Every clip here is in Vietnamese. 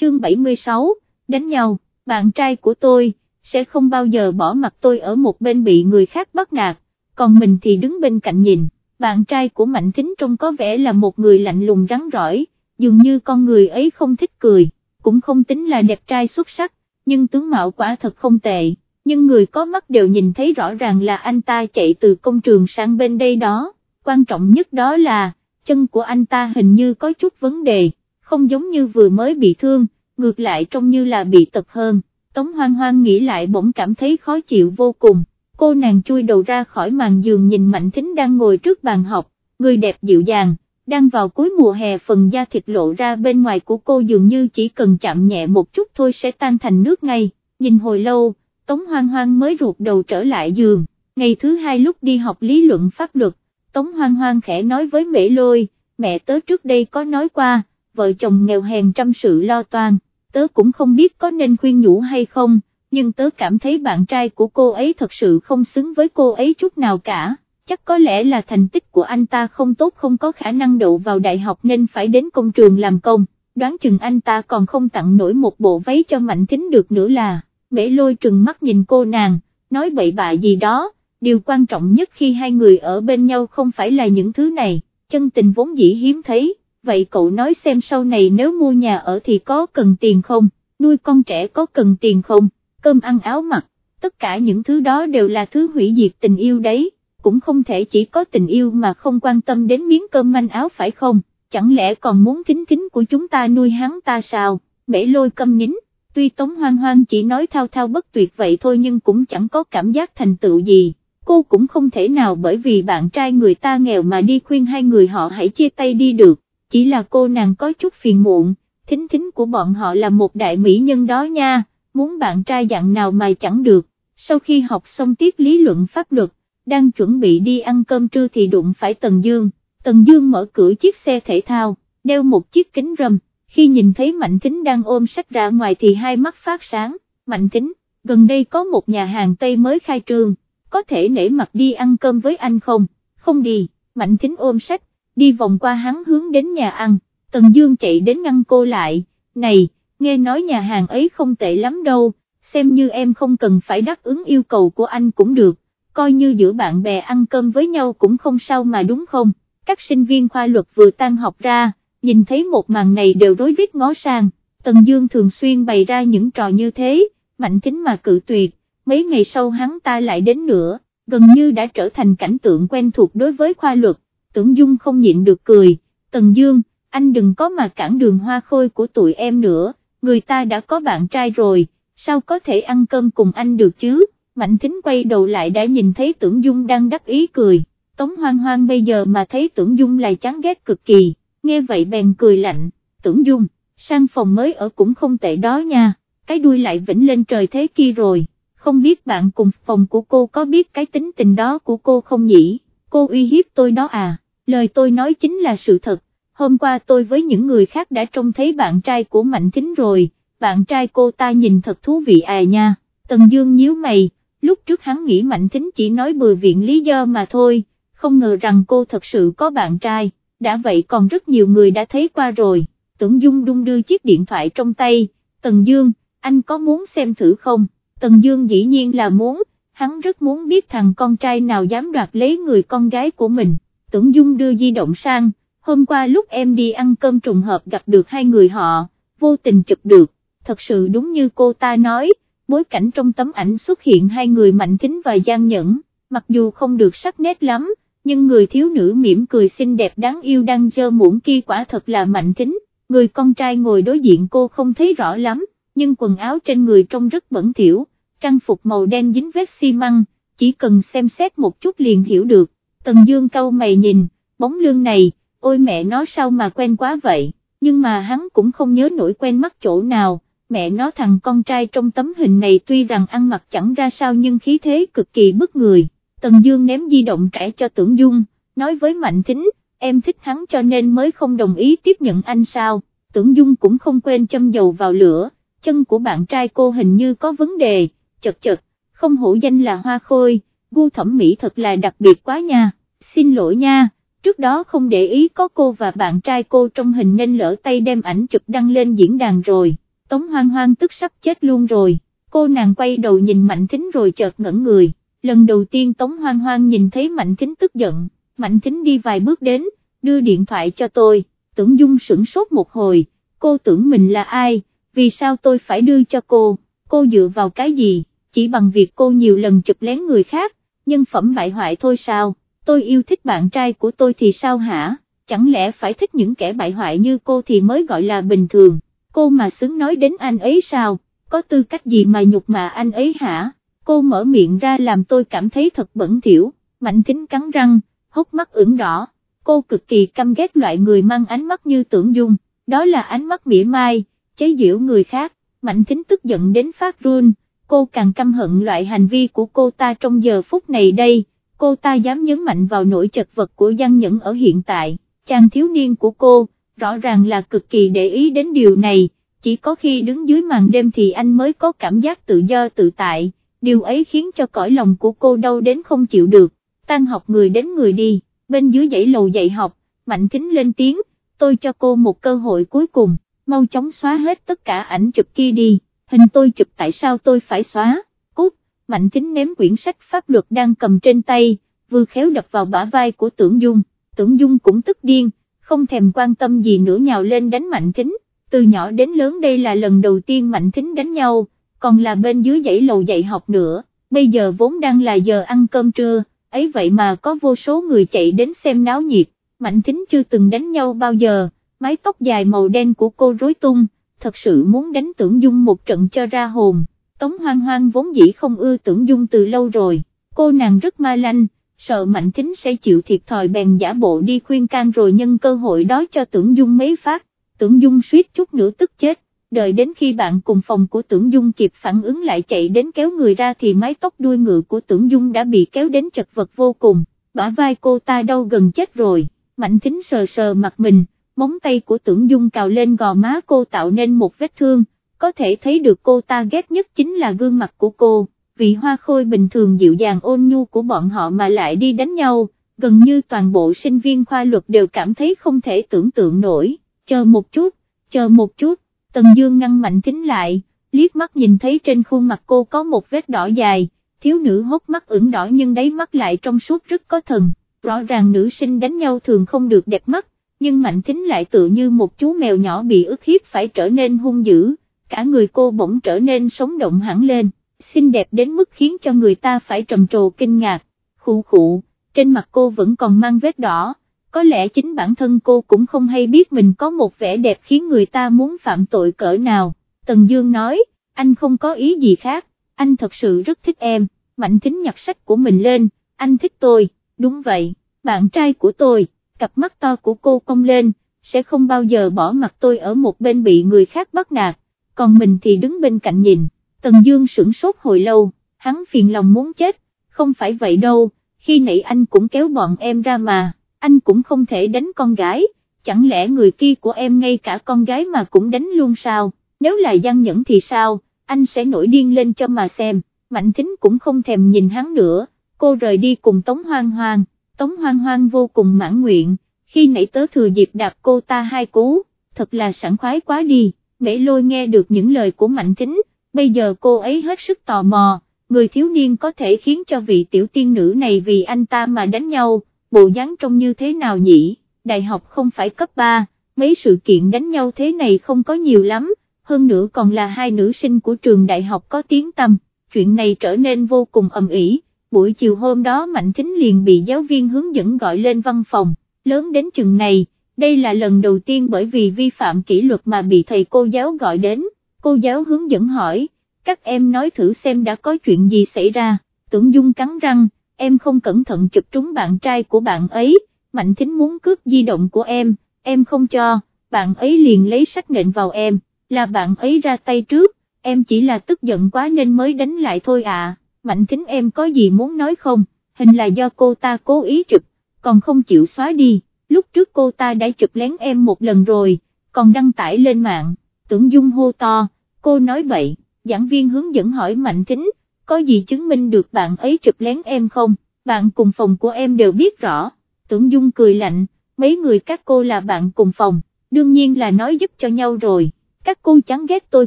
chương 76, đánh nhau, bạn trai của tôi, sẽ không bao giờ bỏ mặt tôi ở một bên bị người khác bắt nạt, còn mình thì đứng bên cạnh nhìn, bạn trai của Mạnh Thính trông có vẻ là một người lạnh lùng rắn rỏi, dường như con người ấy không thích cười, cũng không tính là đẹp trai xuất sắc, nhưng tướng mạo quả thật không tệ, nhưng người có mắt đều nhìn thấy rõ ràng là anh ta chạy từ công trường sang bên đây đó, quan trọng nhất đó là, chân của anh ta hình như có chút vấn đề, không giống như vừa mới bị thương, ngược lại trông như là bị tật hơn, Tống Hoang Hoang nghĩ lại bỗng cảm thấy khó chịu vô cùng, cô nàng chui đầu ra khỏi màn giường nhìn Mạnh Thính đang ngồi trước bàn học, người đẹp dịu dàng, đang vào cuối mùa hè phần da thịt lộ ra bên ngoài của cô dường như chỉ cần chạm nhẹ một chút thôi sẽ tan thành nước ngay, nhìn hồi lâu, Tống Hoang Hoang mới ruột đầu trở lại giường, ngày thứ hai lúc đi học lý luận pháp luật, Tống Hoang Hoang khẽ nói với Mễ Lôi, mẹ tớ trước đây có nói qua, vợ chồng nghèo hèn trăm sự lo toan, tớ cũng không biết có nên khuyên nhủ hay không, nhưng tớ cảm thấy bạn trai của cô ấy thật sự không xứng với cô ấy chút nào cả, chắc có lẽ là thành tích của anh ta không tốt không có khả năng đậu vào đại học nên phải đến công trường làm công, đoán chừng anh ta còn không tặng nổi một bộ váy cho Mạnh Thính được nữa là, mễ lôi trừng mắt nhìn cô nàng, nói bậy bạ gì đó, điều quan trọng nhất khi hai người ở bên nhau không phải là những thứ này, chân tình vốn dĩ hiếm thấy, vậy cậu nói xem sau này nếu mua nhà ở thì có cần tiền không, nuôi con trẻ có cần tiền không, cơm ăn áo mặc, tất cả những thứ đó đều là thứ hủy diệt tình yêu đấy, cũng không thể chỉ có tình yêu mà không quan tâm đến miếng cơm manh áo phải không, chẳng lẽ còn muốn kính kính của chúng ta nuôi hắn ta sao, mễ lôi câm nín, tuy Tống Hoang Hoang chỉ nói thao thao bất tuyệt vậy thôi nhưng cũng chẳng có cảm giác thành tựu gì. Cô cũng không thể nào bởi vì bạn trai người ta nghèo mà đi khuyên hai người họ hãy chia tay đi được, chỉ là cô nàng có chút phiền muộn, thính thính của bọn họ là một đại mỹ nhân đó nha, muốn bạn trai dạng nào mà chẳng được, sau khi học xong tiết lý luận pháp luật, đang chuẩn bị đi ăn cơm trưa thì đụng phải Tần Dương, Tần Dương mở cửa chiếc xe thể thao, đeo một chiếc kính râm, khi nhìn thấy Mạnh Thính đang ôm sách ra ngoài thì hai mắt phát sáng, Mạnh Thính, gần đây có một nhà hàng Tây mới khai trương có thể nể mặt đi ăn cơm với anh không, không đi, Mạnh Thính ôm sách, đi vòng qua hắn hướng đến nhà ăn, Tần Dương chạy đến ngăn cô lại, này, nghe nói nhà hàng ấy không tệ lắm đâu, xem như em không cần phải đáp ứng yêu cầu của anh cũng được, coi như giữa bạn bè ăn cơm với nhau cũng không sao mà đúng không, các sinh viên khoa luật vừa tan học ra, nhìn thấy một màn này đều rối rít ngó sang, Tần Dương thường xuyên bày ra những trò như thế, Mạnh tính mà cự tuyệt, mấy ngày sau hắn ta lại đến nữa, gần như đã trở thành cảnh tượng quen thuộc đối với khoa luật, tưởng dung không nhịn được cười, Tần Dương, anh đừng có mà cản đường hoa khôi của tụi em nữa, người ta đã có bạn trai rồi, sao có thể ăn cơm cùng anh được chứ, Mạnh Thính quay đầu lại đã nhìn thấy tưởng dung đang đắc ý cười, Tống Hoang Hoang bây giờ mà thấy tưởng dung lại chán ghét cực kỳ, nghe vậy bèn cười lạnh, tưởng dung, sang phòng mới ở cũng không tệ đó nha, cái đuôi lại vĩnh lên trời thế kia rồi không biết bạn cùng phòng của cô có biết cái tính tình đó của cô không nhỉ, cô uy hiếp tôi đó à, lời tôi nói chính là sự thật, hôm qua tôi với những người khác đã trông thấy bạn trai của Mạnh Thính rồi, bạn trai cô ta nhìn thật thú vị à nha, Tần Dương nhíu mày, lúc trước hắn nghĩ Mạnh Thính chỉ nói bừa viện lý do mà thôi, không ngờ rằng cô thật sự có bạn trai, đã vậy còn rất nhiều người đã thấy qua rồi, tưởng Dung đung đưa chiếc điện thoại trong tay, Tần Dương, anh có muốn xem thử không? Tần Dương dĩ nhiên là muốn, hắn rất muốn biết thằng con trai nào dám đoạt lấy người con gái của mình, tưởng Dung đưa di động sang, hôm qua lúc em đi ăn cơm trùng hợp gặp được hai người họ, vô tình chụp được, thật sự đúng như cô ta nói, bối cảnh trong tấm ảnh xuất hiện hai người mạnh tính và gian nhẫn, mặc dù không được sắc nét lắm, nhưng người thiếu nữ mỉm cười xinh đẹp đáng yêu đang dơ muỗng kia quả thật là mạnh tính, người con trai ngồi đối diện cô không thấy rõ lắm nhưng quần áo trên người trông rất bẩn thỉu, trang phục màu đen dính vết xi măng, chỉ cần xem xét một chút liền hiểu được, Tần Dương cau mày nhìn, bóng lưng này, ôi mẹ nó sao mà quen quá vậy, nhưng mà hắn cũng không nhớ nổi quen mắt chỗ nào, mẹ nó thằng con trai trong tấm hình này tuy rằng ăn mặc chẳng ra sao nhưng khí thế cực kỳ bức người, Tần Dương ném di động trẻ cho Tưởng Dung, nói với Mạnh Thính, em thích hắn cho nên mới không đồng ý tiếp nhận anh sao, Tưởng Dung cũng không quên châm dầu vào lửa chân của bạn trai cô hình như có vấn đề, chật chật, không hổ danh là hoa khôi, gu thẩm mỹ thật là đặc biệt quá nha, xin lỗi nha, trước đó không để ý có cô và bạn trai cô trong hình nên lỡ tay đem ảnh chụp đăng lên diễn đàn rồi, Tống Hoang Hoang tức sắp chết luôn rồi, cô nàng quay đầu nhìn Mạnh Thính rồi chợt ngẩn người, lần đầu tiên Tống Hoang Hoang nhìn thấy Mạnh Thính tức giận, Mạnh Thính đi vài bước đến, đưa điện thoại cho tôi, tưởng dung sửng sốt một hồi, cô tưởng mình là ai, vì sao tôi phải đưa cho cô, cô dựa vào cái gì, chỉ bằng việc cô nhiều lần chụp lén người khác, nhân phẩm bại hoại thôi sao, tôi yêu thích bạn trai của tôi thì sao hả, chẳng lẽ phải thích những kẻ bại hoại như cô thì mới gọi là bình thường, cô mà xứng nói đến anh ấy sao, có tư cách gì mà nhục mà anh ấy hả, cô mở miệng ra làm tôi cảm thấy thật bẩn thỉu, mạnh kính cắn răng, hốc mắt ửng đỏ, cô cực kỳ căm ghét loại người mang ánh mắt như tưởng dung, đó là ánh mắt mỉa mai, chế giễu người khác, mạnh kính tức giận đến phát run, cô càng căm hận loại hành vi của cô ta trong giờ phút này đây, cô ta dám nhấn mạnh vào nỗi chật vật của Giang Nhẫn ở hiện tại, chàng thiếu niên của cô, rõ ràng là cực kỳ để ý đến điều này, chỉ có khi đứng dưới màn đêm thì anh mới có cảm giác tự do tự tại, điều ấy khiến cho cõi lòng của cô đau đến không chịu được, tan học người đến người đi, bên dưới dãy lầu dạy học, Mạnh Thính lên tiếng, tôi cho cô một cơ hội cuối cùng, mau chóng xóa hết tất cả ảnh chụp kia đi, hình tôi chụp tại sao tôi phải xóa, cút, Mạnh Kính ném quyển sách pháp luật đang cầm trên tay, vừa khéo đập vào bả vai của Tưởng Dung, Tưởng Dung cũng tức điên, không thèm quan tâm gì nữa nhào lên đánh Mạnh Kính, từ nhỏ đến lớn đây là lần đầu tiên Mạnh Kính đánh nhau, còn là bên dưới dãy lầu dạy học nữa, bây giờ vốn đang là giờ ăn cơm trưa, ấy vậy mà có vô số người chạy đến xem náo nhiệt, Mạnh Kính chưa từng đánh nhau bao giờ, mái tóc dài màu đen của cô rối tung, thật sự muốn đánh tưởng dung một trận cho ra hồn, Tống Hoang Hoang vốn dĩ không ưa tưởng dung từ lâu rồi, cô nàng rất ma lanh, sợ Mạnh Kính sẽ chịu thiệt thòi bèn giả bộ đi khuyên can rồi nhân cơ hội đó cho tưởng dung mấy phát, tưởng dung suýt chút nữa tức chết. Đợi đến khi bạn cùng phòng của tưởng dung kịp phản ứng lại chạy đến kéo người ra thì mái tóc đuôi ngựa của tưởng dung đã bị kéo đến chật vật vô cùng, bả vai cô ta đau gần chết rồi, mạnh thính sờ sờ mặt mình, móng tay của tưởng dung cào lên gò má cô tạo nên một vết thương, có thể thấy được cô ta ghét nhất chính là gương mặt của cô, Vị hoa khôi bình thường dịu dàng ôn nhu của bọn họ mà lại đi đánh nhau, gần như toàn bộ sinh viên khoa luật đều cảm thấy không thể tưởng tượng nổi, chờ một chút, chờ một chút Tần Dương ngăn mạnh tính lại, liếc mắt nhìn thấy trên khuôn mặt cô có một vết đỏ dài, thiếu nữ hốc mắt ửng đỏ nhưng đáy mắt lại trong suốt rất có thần, rõ ràng nữ sinh đánh nhau thường không được đẹp mắt, nhưng mạnh Thính lại tự như một chú mèo nhỏ bị ức hiếp phải trở nên hung dữ, cả người cô bỗng trở nên sống động hẳn lên, xinh đẹp đến mức khiến cho người ta phải trầm trồ kinh ngạc, khụ khụ, trên mặt cô vẫn còn mang vết đỏ. Có lẽ chính bản thân cô cũng không hay biết mình có một vẻ đẹp khiến người ta muốn phạm tội cỡ nào, Tần Dương nói, anh không có ý gì khác, anh thật sự rất thích em, Mạnh Thính nhặt sách của mình lên, anh thích tôi, đúng vậy, bạn trai của tôi, cặp mắt to của cô cong lên, sẽ không bao giờ bỏ mặt tôi ở một bên bị người khác bắt nạt, còn mình thì đứng bên cạnh nhìn, Tần Dương sửng sốt hồi lâu, hắn phiền lòng muốn chết, không phải vậy đâu, khi nãy anh cũng kéo bọn em ra mà anh cũng không thể đánh con gái, chẳng lẽ người kia của em ngay cả con gái mà cũng đánh luôn sao, nếu là gian nhẫn thì sao, anh sẽ nổi điên lên cho mà xem, Mạnh Thính cũng không thèm nhìn hắn nữa, cô rời đi cùng Tống Hoang Hoang, Tống Hoang Hoang vô cùng mãn nguyện, khi nãy tớ thừa dịp đạp cô ta hai cú, thật là sảng khoái quá đi, mễ lôi nghe được những lời của Mạnh Thính, bây giờ cô ấy hết sức tò mò, người thiếu niên có thể khiến cho vị tiểu tiên nữ này vì anh ta mà đánh nhau, bộ dáng trông như thế nào nhỉ, đại học không phải cấp 3, mấy sự kiện đánh nhau thế này không có nhiều lắm, hơn nữa còn là hai nữ sinh của trường đại học có tiếng tăm, chuyện này trở nên vô cùng ầm ĩ buổi chiều hôm đó Mạnh Thính liền bị giáo viên hướng dẫn gọi lên văn phòng, lớn đến chừng này, đây là lần đầu tiên bởi vì vi phạm kỷ luật mà bị thầy cô giáo gọi đến, cô giáo hướng dẫn hỏi, các em nói thử xem đã có chuyện gì xảy ra, tưởng dung cắn răng, em không cẩn thận chụp trúng bạn trai của bạn ấy, Mạnh Thính muốn cướp di động của em, em không cho, bạn ấy liền lấy sách nện vào em, là bạn ấy ra tay trước, em chỉ là tức giận quá nên mới đánh lại thôi à, Mạnh Kính em có gì muốn nói không, hình là do cô ta cố ý chụp, còn không chịu xóa đi, lúc trước cô ta đã chụp lén em một lần rồi, còn đăng tải lên mạng, tưởng dung hô to, cô nói bậy, giảng viên hướng dẫn hỏi Mạnh Kính, có gì chứng minh được bạn ấy chụp lén em không, bạn cùng phòng của em đều biết rõ, tưởng dung cười lạnh, mấy người các cô là bạn cùng phòng, đương nhiên là nói giúp cho nhau rồi, các cô chán ghét tôi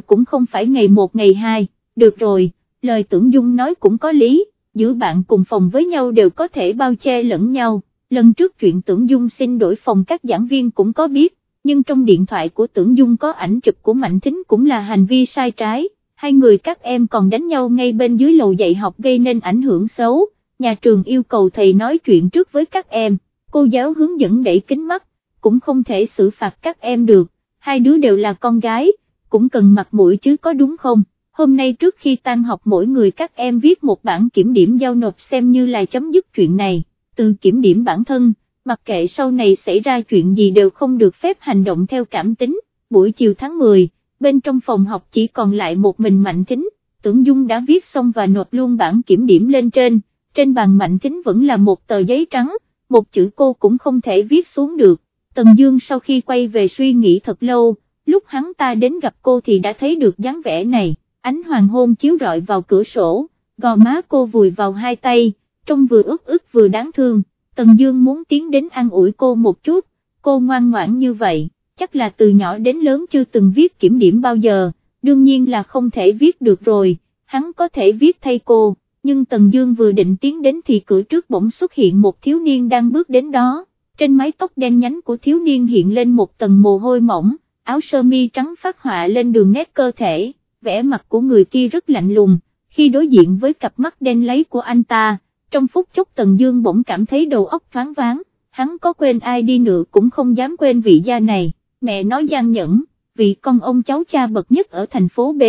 cũng không phải ngày một ngày hai, được rồi, lời tưởng dung nói cũng có lý, giữa bạn cùng phòng với nhau đều có thể bao che lẫn nhau, lần trước chuyện tưởng dung xin đổi phòng các giảng viên cũng có biết, nhưng trong điện thoại của tưởng dung có ảnh chụp của Mạnh Thính cũng là hành vi sai trái, hai người các em còn đánh nhau ngay bên dưới lầu dạy học gây nên ảnh hưởng xấu, nhà trường yêu cầu thầy nói chuyện trước với các em, cô giáo hướng dẫn đẩy kính mắt, cũng không thể xử phạt các em được, hai đứa đều là con gái, cũng cần mặt mũi chứ có đúng không? Hôm nay trước khi tan học mỗi người các em viết một bản kiểm điểm giao nộp xem như là chấm dứt chuyện này, từ kiểm điểm bản thân, mặc kệ sau này xảy ra chuyện gì đều không được phép hành động theo cảm tính, buổi chiều tháng 10, bên trong phòng học chỉ còn lại một mình Mạnh Thính, tưởng Dung đã viết xong và nộp luôn bản kiểm điểm lên trên, trên bàn Mạnh Thính vẫn là một tờ giấy trắng, một chữ cô cũng không thể viết xuống được, Tần Dương sau khi quay về suy nghĩ thật lâu, lúc hắn ta đến gặp cô thì đã thấy được dáng vẻ này, ánh hoàng hôn chiếu rọi vào cửa sổ, gò má cô vùi vào hai tay, trông vừa ướt ướt vừa đáng thương, Tần Dương muốn tiến đến an ủi cô một chút, cô ngoan ngoãn như vậy, chắc là từ nhỏ đến lớn chưa từng viết kiểm điểm bao giờ, đương nhiên là không thể viết được rồi, hắn có thể viết thay cô, nhưng Tần Dương vừa định tiến đến thì cửa trước bỗng xuất hiện một thiếu niên đang bước đến đó, trên mái tóc đen nhánh của thiếu niên hiện lên một tầng mồ hôi mỏng, áo sơ mi trắng phát họa lên đường nét cơ thể, vẻ mặt của người kia rất lạnh lùng, khi đối diện với cặp mắt đen lấy của anh ta, trong phút chốc Tần Dương bỗng cảm thấy đầu óc thoáng váng, hắn có quên ai đi nữa cũng không dám quên vị gia này, mẹ nói gian nhẫn, vị con ông cháu cha bậc nhất ở thành phố B,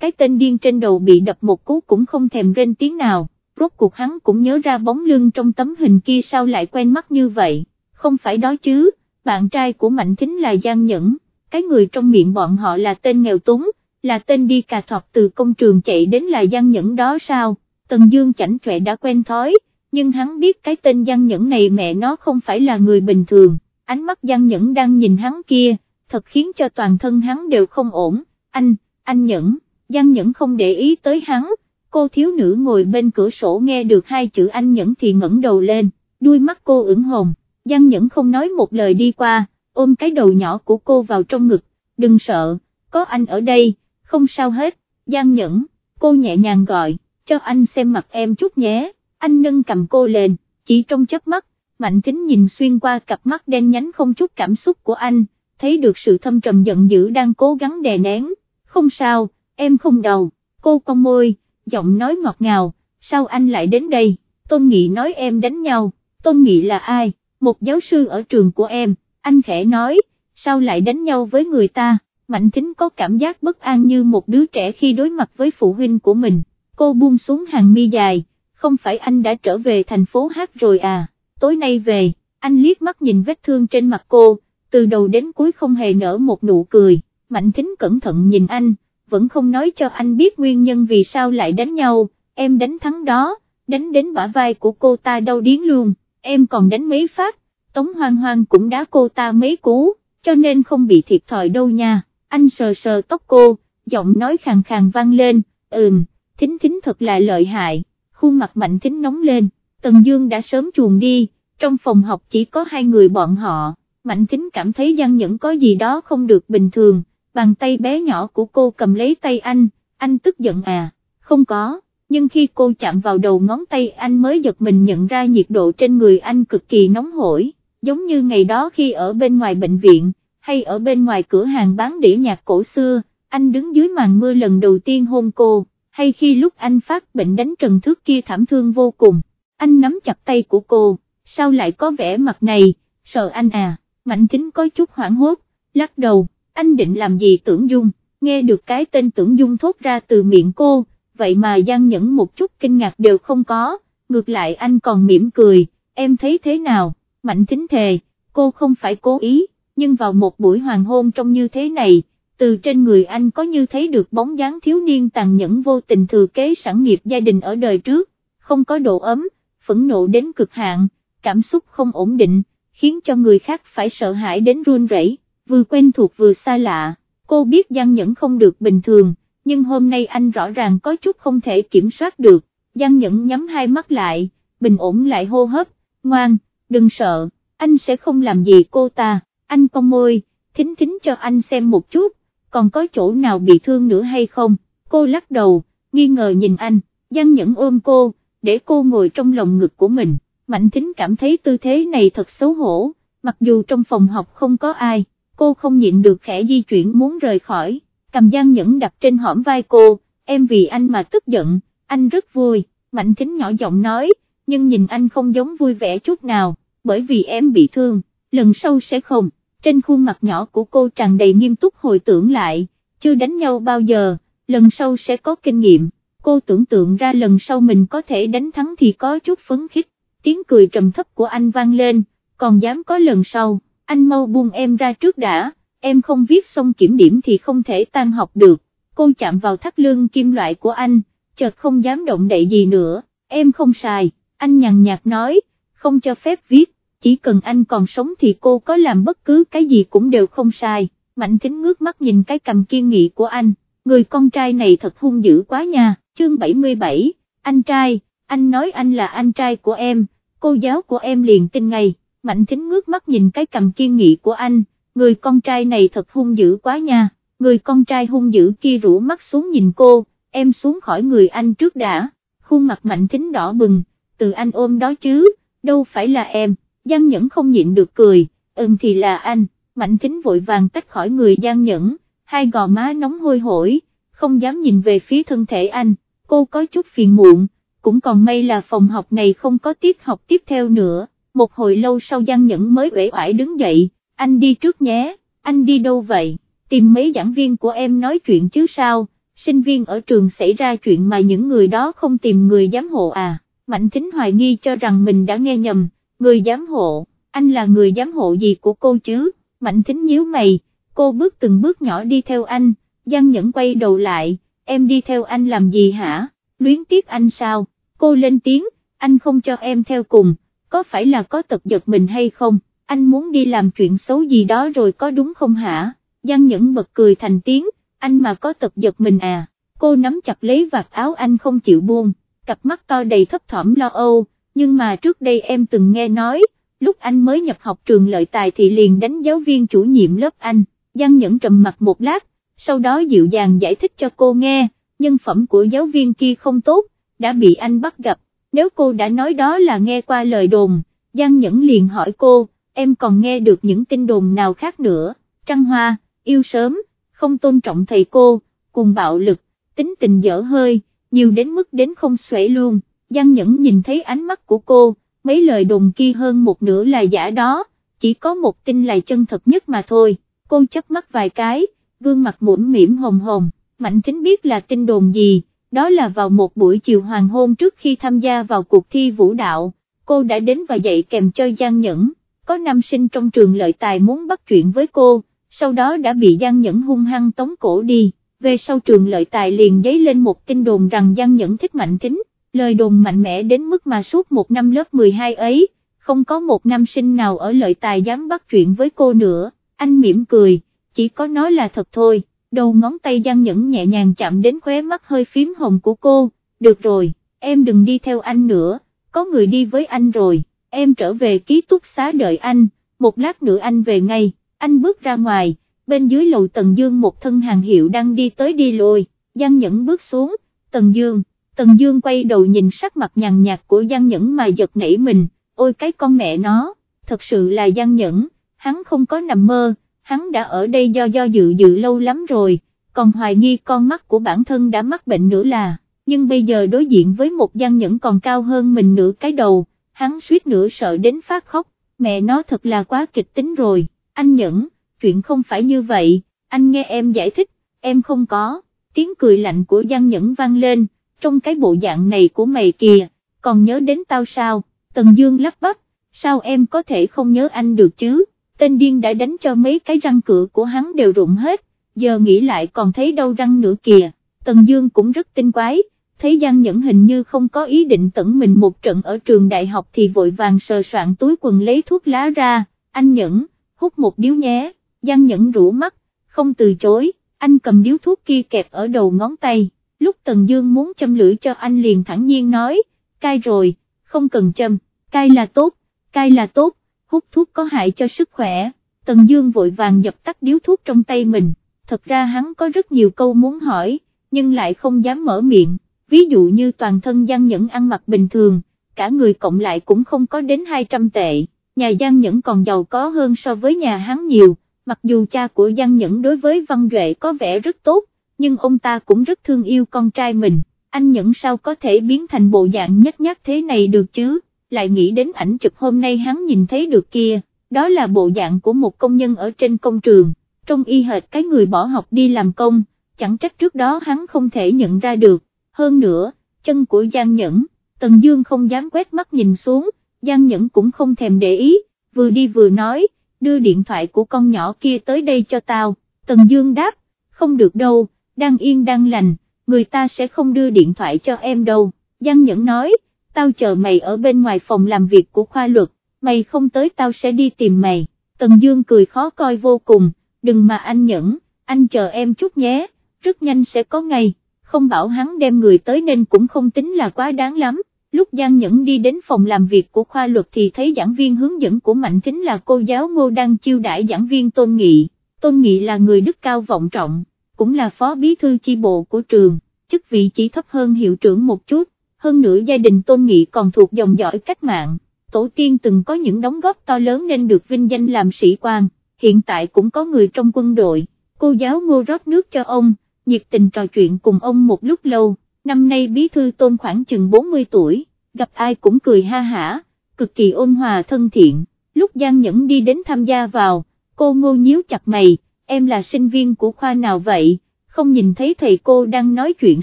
cái tên điên trên đầu bị đập một cú cũng không thèm rên tiếng nào, rốt cuộc hắn cũng nhớ ra bóng lưng trong tấm hình kia sao lại quen mắt như vậy, không phải đó chứ, bạn trai của Mạnh Thính là Giang Nhẫn, cái người trong miệng bọn họ là tên nghèo túng, là tên đi cà thọt từ công trường chạy đến là gian Nhẫn đó sao, Tần Dương chảnh chọe đã quen thói, nhưng hắn biết cái tên gian Nhẫn này mẹ nó không phải là người bình thường, ánh mắt gian Nhẫn đang nhìn hắn kia, thật khiến cho toàn thân hắn đều không ổn, anh, anh Nhẫn, Gian Nhẫn không để ý tới hắn, cô thiếu nữ ngồi bên cửa sổ nghe được hai chữ anh Nhẫn thì ngẩng đầu lên, đuôi mắt cô ửng hồng, Gian Nhẫn không nói một lời đi qua, ôm cái đầu nhỏ của cô vào trong ngực, đừng sợ, có anh ở đây, không sao hết, Giang Nhẫn, cô nhẹ nhàng gọi, cho anh xem mặt em chút nhé, anh nâng cầm cô lên, chỉ trong chớp mắt, Mạnh Kính nhìn xuyên qua cặp mắt đen nhánh không chút cảm xúc của anh, thấy được sự thâm trầm giận dữ đang cố gắng đè nén, không sao, em không đầu, cô cong môi, giọng nói ngọt ngào, sao anh lại đến đây, Tôn Nghị nói em đánh nhau, Tôn Nghị là ai, một giáo sư ở trường của em, anh khẽ nói, sao lại đánh nhau với người ta, Mạnh Thính có cảm giác bất an như một đứa trẻ khi đối mặt với phụ huynh của mình, cô buông xuống hàng mi dài, không phải anh đã trở về thành phố hát rồi à, tối nay về, anh liếc mắt nhìn vết thương trên mặt cô, từ đầu đến cuối không hề nở một nụ cười, Mạnh Thính cẩn thận nhìn anh, vẫn không nói cho anh biết nguyên nhân vì sao lại đánh nhau, em đánh thắng đó, đánh đến bả vai của cô ta đau điến luôn, em còn đánh mấy phát, Tống Hoang Hoang cũng đá cô ta mấy cú, cho nên không bị thiệt thòi đâu nha, anh sờ sờ tóc cô, giọng nói khàn khàn vang lên, ừm, thính thính thật là lợi hại, khuôn mặt mạnh thính nóng lên, Tần Dương đã sớm chuồn đi, trong phòng học chỉ có hai người bọn họ, mạnh thính cảm thấy Giang Nhẫn có gì đó không được bình thường, bàn tay bé nhỏ của cô cầm lấy tay anh, anh tức giận à, không có, nhưng khi cô chạm vào đầu ngón tay anh mới giật mình nhận ra nhiệt độ trên người anh cực kỳ nóng hổi, giống như ngày đó khi ở bên ngoài bệnh viện, hay ở bên ngoài cửa hàng bán đĩa nhạc cổ xưa, anh đứng dưới màn mưa lần đầu tiên hôn cô, hay khi lúc anh phát bệnh đánh trần thước kia thảm thương vô cùng, anh nắm chặt tay của cô, sao lại có vẻ mặt này, sợ anh à, mạnh tính có chút hoảng hốt, lắc đầu, anh định làm gì tưởng dung, nghe được cái tên tưởng dung thốt ra từ miệng cô, vậy mà gian nhẫn một chút kinh ngạc đều không có, ngược lại anh còn mỉm cười, em thấy thế nào, mạnh tính thề, cô không phải cố ý, nhưng vào một buổi hoàng hôn trong như thế này, từ trên người anh có như thấy được bóng dáng thiếu niên tàn nhẫn vô tình thừa kế sản nghiệp gia đình ở đời trước, không có độ ấm, phẫn nộ đến cực hạn, cảm xúc không ổn định, khiến cho người khác phải sợ hãi đến run rẩy, vừa quen thuộc vừa xa lạ, cô biết Giang Nhẫn không được bình thường, nhưng hôm nay anh rõ ràng có chút không thể kiểm soát được, Giang Nhẫn nhắm hai mắt lại, bình ổn lại hô hấp, ngoan, đừng sợ, anh sẽ không làm gì cô ta, anh cong môi, thính thính cho anh xem một chút, còn có chỗ nào bị thương nữa hay không, cô lắc đầu, nghi ngờ nhìn anh, Giang Nhẫn ôm cô, để cô ngồi trong lòng ngực của mình, Mạnh Thính cảm thấy tư thế này thật xấu hổ, mặc dù trong phòng học không có ai, cô không nhịn được khẽ di chuyển muốn rời khỏi, cầm Giang Nhẫn đặt trên hõm vai cô, em vì anh mà tức giận, anh rất vui, Mạnh Thính nhỏ giọng nói, nhưng nhìn anh không giống vui vẻ chút nào, bởi vì em bị thương, lần sau sẽ không, trên khuôn mặt nhỏ của cô tràn đầy nghiêm túc hồi tưởng lại, chưa đánh nhau bao giờ, lần sau sẽ có kinh nghiệm, cô tưởng tượng ra lần sau mình có thể đánh thắng thì có chút phấn khích, tiếng cười trầm thấp của anh vang lên, còn dám có lần sau, anh mau buông em ra trước đã, em không viết xong kiểm điểm thì không thể tan học được, cô chạm vào thắt lưng kim loại của anh, chợt không dám động đậy gì nữa, em không xài anh nhàn nhạt nói, không cho phép viết, chỉ cần anh còn sống thì cô có làm bất cứ cái gì cũng đều không sai, mạnh thính ngước mắt nhìn cái cầm kiên nghị của anh, người con trai này thật hung dữ quá nha, chương 77, anh trai, anh nói anh là anh trai của em, cô giáo của em liền tin ngay, mạnh thính ngước mắt nhìn cái cầm kiên nghị của anh, người con trai này thật hung dữ quá nha, người con trai hung dữ kia rũ mắt xuống nhìn cô, em xuống khỏi người anh trước đã, khuôn mặt mạnh thính đỏ bừng, từ anh ôm đó chứ, đâu phải là em, Giang Nhẫn không nhịn được cười, ừm thì là anh, mạnh thính vội vàng tách khỏi người Giang Nhẫn, hai gò má nóng hôi hổi, không dám nhìn về phía thân thể anh, cô có chút phiền muộn, cũng còn may là phòng học này không có tiết học tiếp theo nữa, một hồi lâu sau Giang Nhẫn mới uể oải đứng dậy, anh đi trước nhé, anh đi đâu vậy, tìm mấy giảng viên của em nói chuyện chứ sao, sinh viên ở trường xảy ra chuyện mà những người đó không tìm người giám hộ à, Mạnh Thính hoài nghi cho rằng mình đã nghe nhầm, người giám hộ, anh là người giám hộ gì của cô chứ, Mạnh Thính nhíu mày, cô bước từng bước nhỏ đi theo anh, Giang Nhẫn quay đầu lại, em đi theo anh làm gì hả, luyến tiếc anh sao, cô lên tiếng, anh không cho em theo cùng, có phải là có tật giật mình hay không, anh muốn đi làm chuyện xấu gì đó rồi có đúng không hả, Giang Nhẫn bật cười thành tiếng, anh mà có tật giật mình à, cô nắm chặt lấy vạt áo anh không chịu buông, cặp mắt to đầy thấp thỏm lo âu, nhưng mà trước đây em từng nghe nói, lúc anh mới nhập học trường lợi tài thì liền đánh giáo viên chủ nhiệm lớp anh, Giang Nhẫn trầm mặt một lát, sau đó dịu dàng giải thích cho cô nghe, nhân phẩm của giáo viên kia không tốt, đã bị anh bắt gặp, nếu cô đã nói đó là nghe qua lời đồn, Giang Nhẫn liền hỏi cô, em còn nghe được những tin đồn nào khác nữa, Trăng Hoa, yêu sớm, không tôn trọng thầy cô, cùng bạo lực, tính tình dở hơi, nhiều đến mức đến không xuể luôn, Giang Nhẫn nhìn thấy ánh mắt của cô, mấy lời đồn kia hơn một nửa là giả đó, chỉ có một tin là chân thật nhất mà thôi, cô chấp mắt vài cái, gương mặt mũm mỉm hồng hồng, Mạnh Thính biết là tin đồn gì, đó là vào một buổi chiều hoàng hôn trước khi tham gia vào cuộc thi vũ đạo, cô đã đến và dạy kèm cho Giang Nhẫn, có nam sinh trong trường lợi tài muốn bắt chuyện với cô, sau đó đã bị Giang Nhẫn hung hăng tống cổ đi, về sau trường lợi tài liền giấy lên một tin đồn rằng Giang Nhẫn thích Mạnh Thính, lời đồn mạnh mẽ đến mức mà suốt một năm lớp 12 ấy, không có một nam sinh nào ở lợi tài dám bắt chuyện với cô nữa, anh mỉm cười, chỉ có nói là thật thôi, đầu ngón tay Giang Nhẫn nhẹ nhàng chạm đến khóe mắt hơi phím hồng của cô, được rồi, em đừng đi theo anh nữa, có người đi với anh rồi, em trở về ký túc xá đợi anh, một lát nữa anh về ngay, anh bước ra ngoài, bên dưới lầu Tần Dương một thân hàng hiệu đang đi tới đi lùi, Giang Nhẫn bước xuống, Tần Dương, Tần Dương quay đầu nhìn sắc mặt nhàn nhạt của Giang Nhẫn mà giật nảy mình, ôi cái con mẹ nó, thật sự là Giang Nhẫn, hắn không có nằm mơ, hắn đã ở đây do do dự dự lâu lắm rồi, còn hoài nghi con mắt của bản thân đã mắc bệnh nữa là, nhưng bây giờ đối diện với một Giang Nhẫn còn cao hơn mình nửa cái đầu, hắn suýt nữa sợ đến phát khóc, mẹ nó thật là quá kịch tính rồi, anh Nhẫn, chuyện không phải như vậy, anh nghe em giải thích, em không có, tiếng cười lạnh của Giang Nhẫn vang lên, trong cái bộ dạng này của mày kìa, còn nhớ đến tao sao, Tần Dương lắp bắp, sao em có thể không nhớ anh được chứ, tên điên đã đánh cho mấy cái răng cửa của hắn đều rụng hết, giờ nghĩ lại còn thấy đâu răng nữa kìa, Tần Dương cũng rất tinh quái, thấy Giang Nhẫn hình như không có ý định tẩn mình một trận ở trường đại học thì vội vàng sờ soạn túi quần lấy thuốc lá ra, anh Nhẫn, hút một điếu nhé, Giang Nhẫn rũ mắt, không từ chối, anh cầm điếu thuốc kia kẹp ở đầu ngón tay lúc Tần Dương muốn châm lưỡi cho anh liền thẳng nhiên nói, cai rồi, không cần châm, cai là tốt, cai là tốt, hút thuốc có hại cho sức khỏe, Tần Dương vội vàng dập tắt điếu thuốc trong tay mình, thật ra hắn có rất nhiều câu muốn hỏi, nhưng lại không dám mở miệng, ví dụ như toàn thân Giang Nhẫn ăn mặc bình thường, cả người cộng lại cũng không có đến 200 tệ, nhà Giang Nhẫn còn giàu có hơn so với nhà hắn nhiều, mặc dù cha của Giang Nhẫn đối với Văn Duệ có vẻ rất tốt, nhưng ông ta cũng rất thương yêu con trai mình, anh Nhẫn sao có thể biến thành bộ dạng nhất nhát thế này được chứ, lại nghĩ đến ảnh chụp hôm nay hắn nhìn thấy được kia, đó là bộ dạng của một công nhân ở trên công trường, trông y hệt cái người bỏ học đi làm công, chẳng trách trước đó hắn không thể nhận ra được, hơn nữa, chân của Giang Nhẫn, Tần Dương không dám quét mắt nhìn xuống, Giang Nhẫn cũng không thèm để ý, vừa đi vừa nói, đưa điện thoại của con nhỏ kia tới đây cho tao, Tần Dương đáp, không được đâu, đang yên đang lành, người ta sẽ không đưa điện thoại cho em đâu, Giang Nhẫn nói, tao chờ mày ở bên ngoài phòng làm việc của khoa luật, mày không tới tao sẽ đi tìm mày, Tần Dương cười khó coi vô cùng, đừng mà anh Nhẫn, anh chờ em chút nhé, rất nhanh sẽ có ngày, không bảo hắn đem người tới nên cũng không tính là quá đáng lắm. Lúc Giang Nhẫn đi đến phòng làm việc của khoa luật thì thấy giảng viên hướng dẫn của Mạnh Thính là cô giáo Ngô đang chiêu đãi giảng viên Tôn Nghị, Tôn Nghị là người đức cao vọng trọng, cũng là phó bí thư chi bộ của trường, chức vị chỉ thấp hơn hiệu trưởng một chút, hơn nữa gia đình Tôn Nghị còn thuộc dòng dõi cách mạng, tổ tiên từng có những đóng góp to lớn nên được vinh danh làm sĩ quan, hiện tại cũng có người trong quân đội, cô giáo Ngô rót nước cho ông, nhiệt tình trò chuyện cùng ông một lúc lâu, năm nay bí thư Tôn khoảng chừng 40 tuổi, gặp ai cũng cười ha hả, cực kỳ ôn hòa thân thiện, lúc Giang Nhẫn đi đến tham gia vào, cô Ngô nhíu chặt mày, em là sinh viên của khoa nào vậy, không nhìn thấy thầy cô đang nói chuyện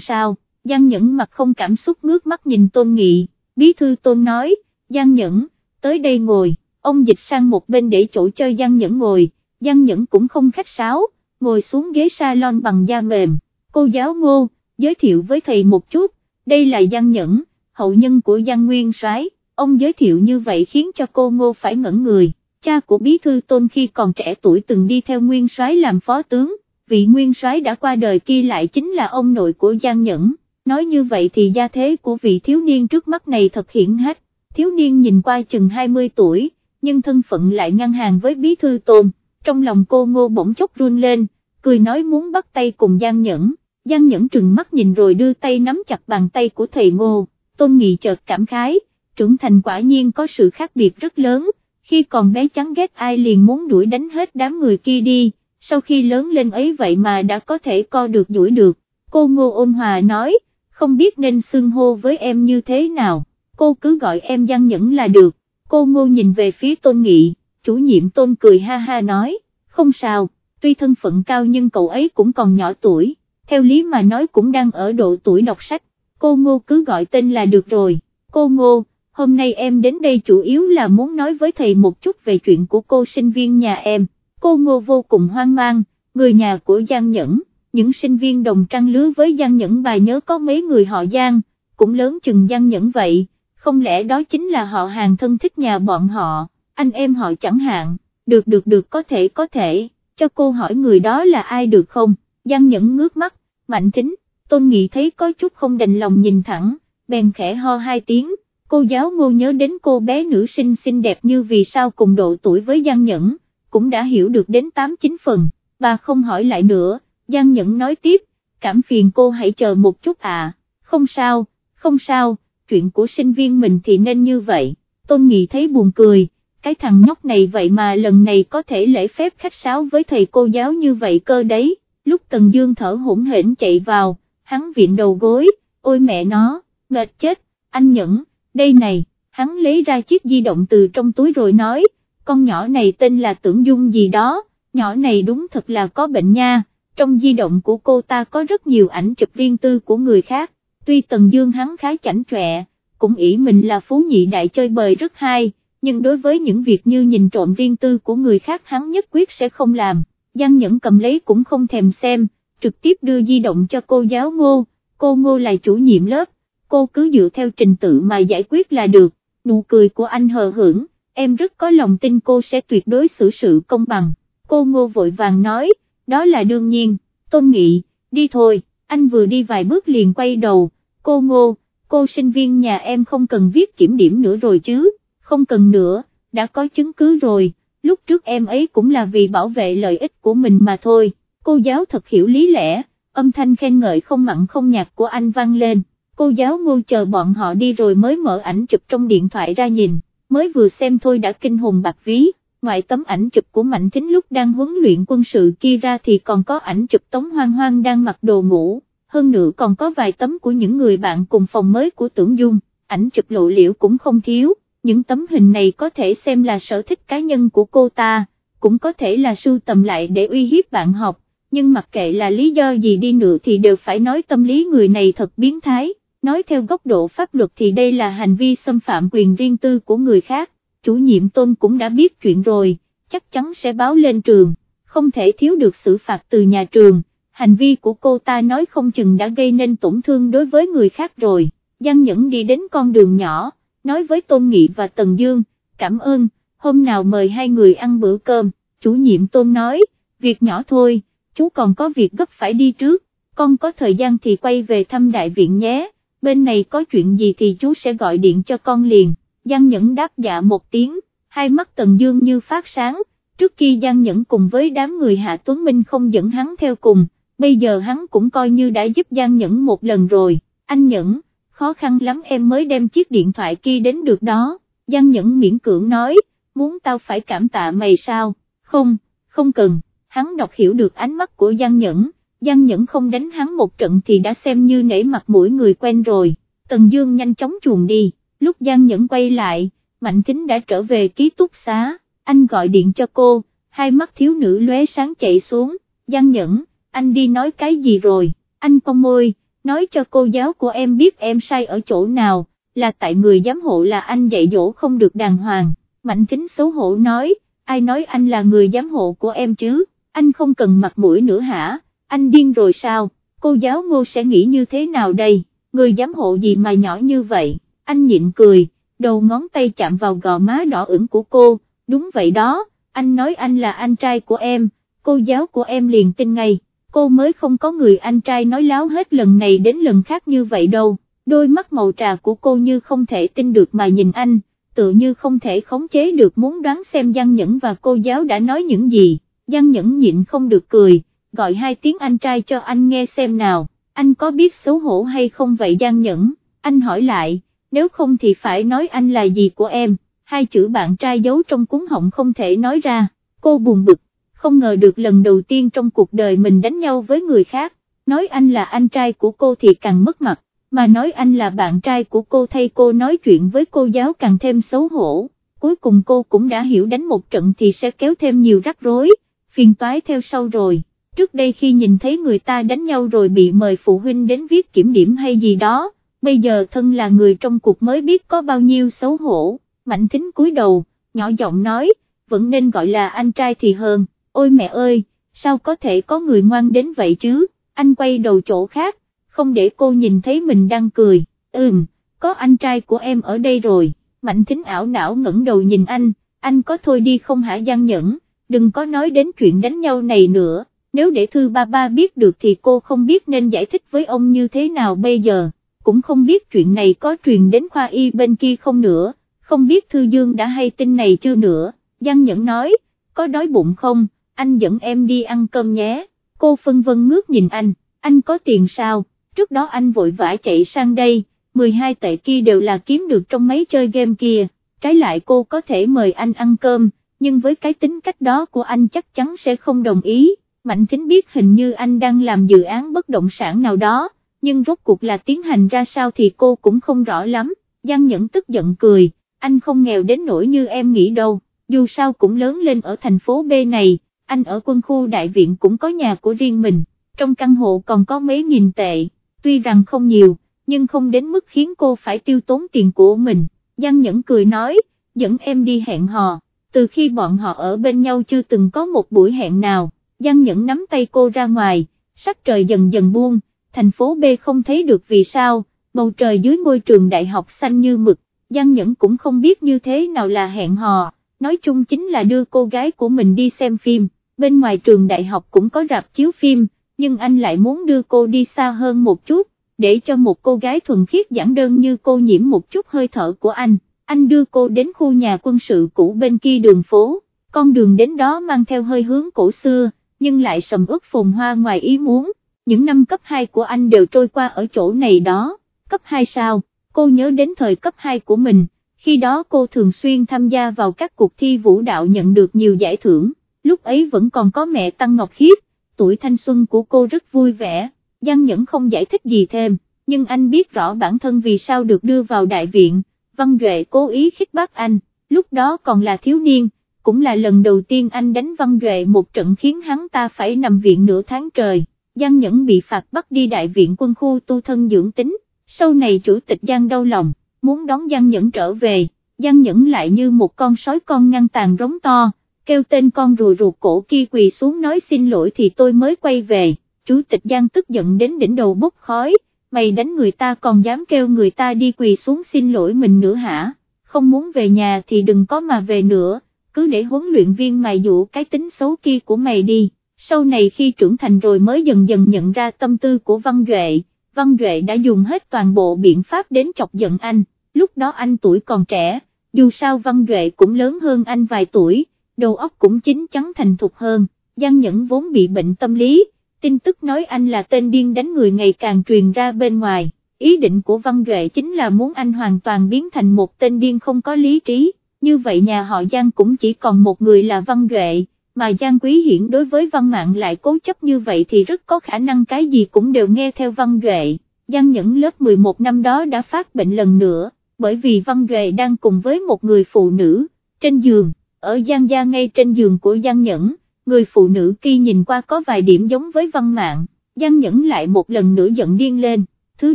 sao, Giang Nhẫn mặt không cảm xúc ngước mắt nhìn Tôn Nghị, bí thư Tôn nói, Giang Nhẫn, tới đây ngồi, ông dịch sang một bên để chỗ cho Giang Nhẫn ngồi, Giang Nhẫn cũng không khách sáo, ngồi xuống ghế salon bằng da mềm, cô giáo ngô, giới thiệu với thầy một chút, đây là Giang Nhẫn, hậu nhân của Giang Nguyên Soái. ông giới thiệu như vậy khiến cho cô ngô phải ngẩn người cha của bí thư tôn khi còn trẻ tuổi từng đi theo nguyên soái làm phó tướng, vị nguyên soái đã qua đời kia lại chính là ông nội của Giang Nhẫn, nói như vậy thì gia thế của vị thiếu niên trước mắt này thật hiển hách, thiếu niên nhìn qua chừng 20 tuổi, nhưng thân phận lại ngăn hàng với bí thư tôn, trong lòng cô ngô bỗng chốc run lên, cười nói muốn bắt tay cùng Giang Nhẫn, Giang Nhẫn trừng mắt nhìn rồi đưa tay nắm chặt bàn tay của thầy ngô, tôn nghị chợt cảm khái, trưởng thành quả nhiên có sự khác biệt rất lớn khi còn bé chán ghét ai liền muốn đuổi đánh hết đám người kia đi, sau khi lớn lên ấy vậy mà đã có thể co được đuổi được, cô Ngô ôn hòa nói, không biết nên xưng hô với em như thế nào, cô cứ gọi em Giang Nhẫn là được, cô Ngô nhìn về phía Tôn Nghị, chủ nhiệm Tôn cười ha ha nói, không sao, tuy thân phận cao nhưng cậu ấy cũng còn nhỏ tuổi, theo lý mà nói cũng đang ở độ tuổi đọc sách, cô Ngô cứ gọi tên là được rồi, cô Ngô, hôm nay em đến đây chủ yếu là muốn nói với thầy một chút về chuyện của cô sinh viên nhà em, cô Ngô vô cùng hoang mang, người nhà của Giang Nhẫn, những sinh viên đồng trang lứa với Giang Nhẫn bà nhớ có mấy người họ Giang, cũng lớn chừng Giang Nhẫn vậy, không lẽ đó chính là họ hàng thân thích nhà bọn họ, anh em họ chẳng hạn, được được được có thể có thể, cho cô hỏi người đó là ai được không, Giang Nhẫn ngước mắt, mạnh tính, Tôn Nghị thấy có chút không đành lòng nhìn thẳng, bèn khẽ ho hai tiếng, cô giáo ngô nhớ đến cô bé nữ sinh xinh đẹp như vì sao cùng độ tuổi với Giang Nhẫn, cũng đã hiểu được đến 8-9 phần, bà không hỏi lại nữa, Giang Nhẫn nói tiếp, cảm phiền cô hãy chờ một chút à, không sao, không sao, chuyện của sinh viên mình thì nên như vậy, Tôn Nghị thấy buồn cười, cái thằng nhóc này vậy mà lần này có thể lễ phép khách sáo với thầy cô giáo như vậy cơ đấy, lúc Tần Dương thở hổn hển chạy vào, hắn viện đầu gối, ôi mẹ nó, mệt chết, anh Nhẫn đây này, hắn lấy ra chiếc di động từ trong túi rồi nói, con nhỏ này tên là tưởng dung gì đó, nhỏ này đúng thật là có bệnh nha, trong di động của cô ta có rất nhiều ảnh chụp riêng tư của người khác, tuy Tần Dương hắn khá chảnh chọe, cũng ý mình là phú nhị đại chơi bời rất hay, nhưng đối với những việc như nhìn trộm riêng tư của người khác hắn nhất quyết sẽ không làm, Giang Nhẫn cầm lấy cũng không thèm xem, trực tiếp đưa di động cho cô giáo ngô, cô ngô là chủ nhiệm lớp, cô cứ dựa theo trình tự mà giải quyết là được, nụ cười của anh hờ hững, em rất có lòng tin cô sẽ tuyệt đối xử sự công bằng, cô ngô vội vàng nói, đó là đương nhiên, tôn nghị, đi thôi, anh vừa đi vài bước liền quay đầu, cô ngô, cô sinh viên nhà em không cần viết kiểm điểm nữa rồi chứ, không cần nữa, đã có chứng cứ rồi, lúc trước em ấy cũng là vì bảo vệ lợi ích của mình mà thôi, cô giáo thật hiểu lý lẽ, âm thanh khen ngợi không mặn không nhạt của anh vang lên, cô giáo ngô chờ bọn họ đi rồi mới mở ảnh chụp trong điện thoại ra nhìn, mới vừa xem thôi đã kinh hồn bạc ví, ngoài tấm ảnh chụp của Mạnh Thính lúc đang huấn luyện quân sự kia ra thì còn có ảnh chụp Tống Hoang Hoang đang mặc đồ ngủ, hơn nữa còn có vài tấm của những người bạn cùng phòng mới của Tưởng Dung, ảnh chụp lộ liễu cũng không thiếu, những tấm hình này có thể xem là sở thích cá nhân của cô ta, cũng có thể là sưu tầm lại để uy hiếp bạn học, nhưng mặc kệ là lý do gì đi nữa thì đều phải nói tâm lý người này thật biến thái, nói theo góc độ pháp luật thì đây là hành vi xâm phạm quyền riêng tư của người khác, chủ nhiệm tôn cũng đã biết chuyện rồi, chắc chắn sẽ báo lên trường, không thể thiếu được xử phạt từ nhà trường, hành vi của cô ta nói không chừng đã gây nên tổn thương đối với người khác rồi, Giang Nhẫn đi đến con đường nhỏ, nói với Tôn Nghị và Tần Dương, cảm ơn, hôm nào mời hai người ăn bữa cơm, chủ nhiệm Tôn nói, việc nhỏ thôi, chú còn có việc gấp phải đi trước, con có thời gian thì quay về thăm đại viện nhé, bên này có chuyện gì thì chú sẽ gọi điện cho con liền, Giang Nhẫn đáp dạ một tiếng, hai mắt Tần Dương như phát sáng, trước khi Giang Nhẫn cùng với đám người Hạ Tuấn Minh không dẫn hắn theo cùng, bây giờ hắn cũng coi như đã giúp Giang Nhẫn một lần rồi, anh Nhẫn, khó khăn lắm em mới đem chiếc điện thoại kia đến được đó, Giang Nhẫn miễn cưỡng nói, muốn tao phải cảm tạ mày sao, không, không cần, hắn đọc hiểu được ánh mắt của Giang Nhẫn, Giang Nhẫn không đánh hắn một trận thì đã xem như nể mặt mỗi người quen rồi, Tần Dương nhanh chóng chuồn đi, lúc Giang Nhẫn quay lại, Mạnh Thính đã trở về ký túc xá, anh gọi điện cho cô, hai mắt thiếu nữ lóe sáng chạy xuống, Giang Nhẫn, anh đi nói cái gì rồi, anh cong môi, nói cho cô giáo của em biết em sai ở chỗ nào, là tại người giám hộ là anh dạy dỗ không được đàng hoàng, Mạnh Thính xấu hổ nói, ai nói anh là người giám hộ của em chứ, anh không cần mặt mũi nữa hả, anh điên rồi sao, cô giáo ngô sẽ nghĩ như thế nào đây, người giám hộ gì mà nhỏ như vậy, anh nhịn cười, đầu ngón tay chạm vào gò má đỏ ửng của cô, đúng vậy đó, anh nói anh là anh trai của em, cô giáo của em liền tin ngay. Cô mới không có người anh trai nói láo hết lần này đến lần khác như vậy đâu, đôi mắt màu trà của cô như không thể tin được mà nhìn anh, tự như không thể khống chế được muốn đoán xem Giang Nhẫn và cô giáo đã nói những gì, Giang Nhẫn nhịn không được cười, gọi hai tiếng anh trai cho anh nghe xem nào, anh có biết xấu hổ hay không vậy Giang Nhẫn, anh hỏi lại, nếu không thì phải nói anh là gì của em, hai chữ bạn trai giấu trong cuốn họng không thể nói ra, cô buồn bực không ngờ được lần đầu tiên trong cuộc đời mình đánh nhau với người khác, nói anh là anh trai của cô thì càng mất mặt, mà nói anh là bạn trai của cô thay cô nói chuyện với cô giáo càng thêm xấu hổ, cuối cùng cô cũng đã hiểu đánh một trận thì sẽ kéo thêm nhiều rắc rối, phiền toái theo sau rồi. Trước đây khi nhìn thấy người ta đánh nhau rồi bị mời phụ huynh đến viết kiểm điểm hay gì đó, bây giờ thân là người trong cuộc mới biết có bao nhiêu xấu hổ, mạnh thính cúi đầu, nhỏ giọng nói, vẫn nên gọi là anh trai thì hơn. Ôi mẹ ơi, sao có thể có người ngoan đến vậy chứ, anh quay đầu chỗ khác, không để cô nhìn thấy mình đang cười, ừm, có anh trai của em ở đây rồi, mạnh thính ảo não ngẩng đầu nhìn anh, anh có thôi đi không hả gian nhẫn, đừng có nói đến chuyện đánh nhau này nữa, nếu để thư ba ba biết được thì cô không biết nên giải thích với ông như thế nào bây giờ, cũng không biết chuyện này có truyền đến khoa y bên kia không nữa, không biết Thư Dương đã hay tin này chưa nữa, Giang Nhẫn nói, có đói bụng không? anh dẫn em đi ăn cơm nhé, cô phân vân ngước nhìn anh, anh có tiền sao, trước đó anh vội vã chạy sang đây, 12 tệ kia đều là kiếm được trong mấy chơi game kia, trái lại cô có thể mời anh ăn cơm, nhưng với cái tính cách đó của anh chắc chắn sẽ không đồng ý, Mạnh Thính biết hình như anh đang làm dự án bất động sản nào đó, nhưng rốt cuộc là tiến hành ra sao thì cô cũng không rõ lắm, Giang Nhẫn tức giận cười, anh không nghèo đến nỗi như em nghĩ đâu, dù sao cũng lớn lên ở thành phố B này anh ở quân khu đại viện cũng có nhà của riêng mình, trong căn hộ còn có mấy nghìn tệ, tuy rằng không nhiều, nhưng không đến mức khiến cô phải tiêu tốn tiền của mình, Giang Nhẫn cười nói, dẫn em đi hẹn hò, từ khi bọn họ ở bên nhau chưa từng có một buổi hẹn nào, Giang Nhẫn nắm tay cô ra ngoài, sắc trời dần dần buông, thành phố B không thấy được vì sao, bầu trời dưới ngôi trường đại học xanh như mực, Giang Nhẫn cũng không biết như thế nào là hẹn hò, nói chung chính là đưa cô gái của mình đi xem phim bên ngoài trường đại học cũng có rạp chiếu phim, nhưng anh lại muốn đưa cô đi xa hơn một chút, để cho một cô gái thuần khiết giản đơn như cô nhiễm một chút hơi thở của anh, anh đưa cô đến khu nhà quân sự cũ bên kia đường phố, con đường đến đó mang theo hơi hướng cổ xưa, nhưng lại sầm ướt phồn hoa ngoài ý muốn, những năm cấp 2 của anh đều trôi qua ở chỗ này đó, cấp 2 sao, cô nhớ đến thời cấp 2 của mình, khi đó cô thường xuyên tham gia vào các cuộc thi vũ đạo nhận được nhiều giải thưởng, lúc ấy vẫn còn có mẹ Tăng Ngọc Khiết, tuổi thanh xuân của cô rất vui vẻ, Giang Nhẫn không giải thích gì thêm, nhưng anh biết rõ bản thân vì sao được đưa vào đại viện, Văn Duệ cố ý khích bác anh, lúc đó còn là thiếu niên, cũng là lần đầu tiên anh đánh Văn Duệ một trận khiến hắn ta phải nằm viện nửa tháng trời, Giang Nhẫn bị phạt bắt đi đại viện quân khu tu thân dưỡng tính, sau này chủ tịch Giang đau lòng, muốn đón Giang Nhẫn trở về, Giang Nhẫn lại như một con sói con ngăn tàn rống to, kêu tên con rùa ruột cổ kia quỳ xuống nói xin lỗi thì tôi mới quay về, chủ tịch Giang tức giận đến đỉnh đầu bốc khói, mày đánh người ta còn dám kêu người ta đi quỳ xuống xin lỗi mình nữa hả, không muốn về nhà thì đừng có mà về nữa, cứ để huấn luyện viên mày dụ cái tính xấu kia của mày đi, sau này khi trưởng thành rồi mới dần dần nhận ra tâm tư của Văn Duệ, Văn Duệ đã dùng hết toàn bộ biện pháp đến chọc giận anh, lúc đó anh tuổi còn trẻ, dù sao Văn Duệ cũng lớn hơn anh vài tuổi, đầu óc cũng chín chắn thành thục hơn, Giang Nhẫn vốn bị bệnh tâm lý, tin tức nói anh là tên điên đánh người ngày càng truyền ra bên ngoài, ý định của Văn Duệ chính là muốn anh hoàn toàn biến thành một tên điên không có lý trí, như vậy nhà họ Giang cũng chỉ còn một người là Văn Duệ, mà Giang Quý Hiển đối với Văn Mạng lại cố chấp như vậy thì rất có khả năng cái gì cũng đều nghe theo Văn Duệ, Giang Nhẫn lớp 11 năm đó đã phát bệnh lần nữa, bởi vì Văn Duệ đang cùng với một người phụ nữ, trên giường, ở Giang Gia ngay trên giường của Giang Nhẫn. Người phụ nữ kia nhìn qua có vài điểm giống với văn mạng, Giang Nhẫn lại một lần nữa giận điên lên, thứ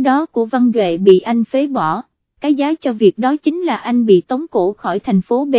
đó của Văn Duệ bị anh phế bỏ, cái giá cho việc đó chính là anh bị tống cổ khỏi thành phố B,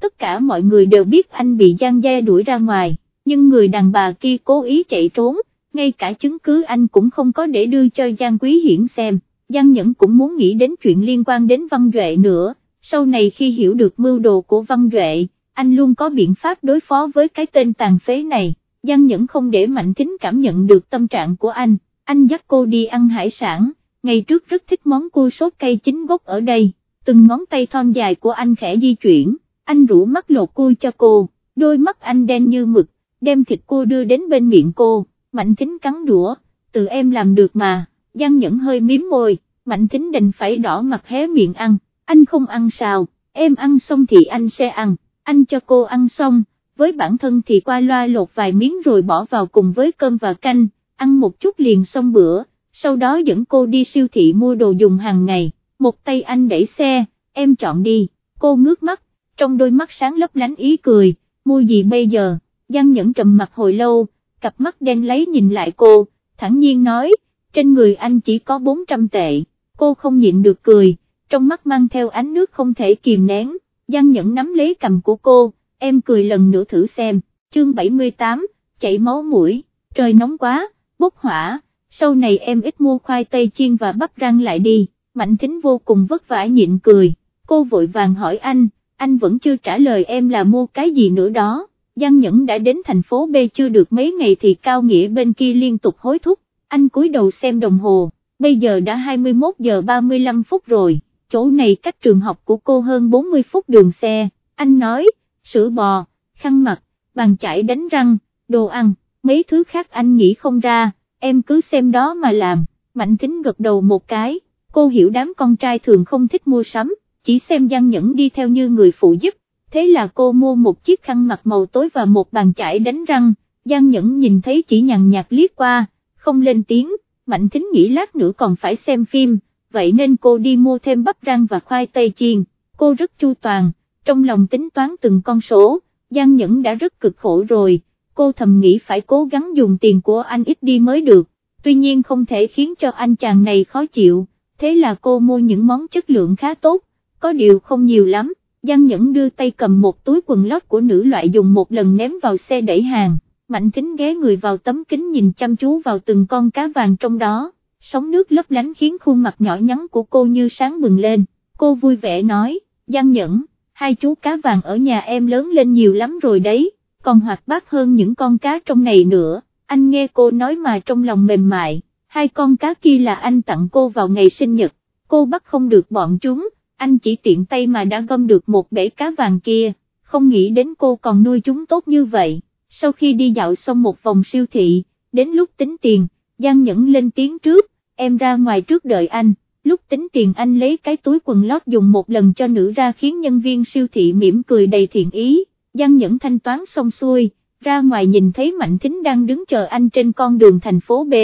tất cả mọi người đều biết anh bị Giang Gia đuổi ra ngoài, nhưng người đàn bà kia cố ý chạy trốn, ngay cả chứng cứ anh cũng không có để đưa cho Giang Quý Hiển xem, Giang Nhẫn cũng muốn nghĩ đến chuyện liên quan đến Văn Duệ nữa, sau này khi hiểu được mưu đồ của Văn Duệ, anh luôn có biện pháp đối phó với cái tên tàn phế này, Giang Nhẫn không để Mạnh Thính cảm nhận được tâm trạng của anh, anh dắt cô đi ăn hải sản, ngày trước rất thích món cua sốt cây chính gốc ở đây, từng ngón tay thon dài của anh khẽ di chuyển, anh rủ mắt lột cua cho cô, đôi mắt anh đen như mực, đem thịt cua đưa đến bên miệng cô, Mạnh Thính cắn đũa, tự em làm được mà, Giang Nhẫn hơi miếm môi, Mạnh Thính đành phải đỏ mặt hé miệng ăn, anh không ăn sao, em ăn xong thì anh sẽ ăn. Anh cho cô ăn xong, với bản thân thì qua loa lột vài miếng rồi bỏ vào cùng với cơm và canh, ăn một chút liền xong bữa, sau đó dẫn cô đi siêu thị mua đồ dùng hàng ngày, một tay anh đẩy xe, em chọn đi, cô ngước mắt, trong đôi mắt sáng lấp lánh ý cười, mua gì bây giờ, Giang Nhẫn trầm mặt hồi lâu, cặp mắt đen lấy nhìn lại cô, thẳng nhiên nói, trên người anh chỉ có 400 tệ, cô không nhịn được cười, trong mắt mang theo ánh nước không thể kìm nén, Giang Nhẫn nắm lấy cầm của cô, em cười lần nữa thử xem, chương 78, chảy máu mũi, trời nóng quá, bốc hỏa, sau này em ít mua khoai tây chiên và bắp rang lại đi, Mạnh Thính vô cùng vất vả nhịn cười, cô vội vàng hỏi anh, anh vẫn chưa trả lời em là mua cái gì nữa đó, Giang Nhẫn đã đến thành phố B chưa được mấy ngày thì Cao Nghĩa bên kia liên tục hối thúc, anh cúi đầu xem đồng hồ, bây giờ đã 21 giờ 35 phút rồi. Chỗ này cách trường học của cô hơn 40 phút đường xe, anh nói, sữa bò, khăn mặt, bàn chải đánh răng, đồ ăn, mấy thứ khác anh nghĩ không ra, em cứ xem đó mà làm, Mạnh Thính gật đầu một cái, cô hiểu đám con trai thường không thích mua sắm, chỉ xem Giang Nhẫn đi theo như người phụ giúp, thế là cô mua một chiếc khăn mặt màu tối và một bàn chải đánh răng, Giang Nhẫn nhìn thấy chỉ nhằn nhạt liếc qua, không lên tiếng, Mạnh Thính nghĩ lát nữa còn phải xem phim, vậy nên cô đi mua thêm bắp rang và khoai tây chiên, cô rất chu toàn, trong lòng tính toán từng con số, Giang Nhẫn đã rất cực khổ rồi, cô thầm nghĩ phải cố gắng dùng tiền của anh ít đi mới được, tuy nhiên không thể khiến cho anh chàng này khó chịu, thế là cô mua những món chất lượng khá tốt, có điều không nhiều lắm, Giang Nhẫn đưa tay cầm một túi quần lót của nữ loại dùng một lần ném vào xe đẩy hàng, Mạnh Thính ghé người vào tấm kính nhìn chăm chú vào từng con cá vàng trong đó sóng nước lấp lánh khiến khuôn mặt nhỏ nhắn của cô như sáng bừng lên, cô vui vẻ nói, Giang Nhẫn, hai chú cá vàng ở nhà em lớn lên nhiều lắm rồi đấy, còn hoạt bát hơn những con cá trong này nữa, anh nghe cô nói mà trong lòng mềm mại, hai con cá kia là anh tặng cô vào ngày sinh nhật, cô bắt không được bọn chúng, anh chỉ tiện tay mà đã gom được một bể cá vàng kia, không nghĩ đến cô còn nuôi chúng tốt như vậy, sau khi đi dạo xong một vòng siêu thị, đến lúc tính tiền, Giang Nhẫn lên tiếng trước, em ra ngoài trước đợi anh, lúc tính tiền anh lấy cái túi quần lót dùng một lần cho nữ ra khiến nhân viên siêu thị mỉm cười đầy thiện ý, Giang Nhẫn thanh toán xong xuôi, ra ngoài nhìn thấy Mạnh Thính đang đứng chờ anh trên con đường thành phố B,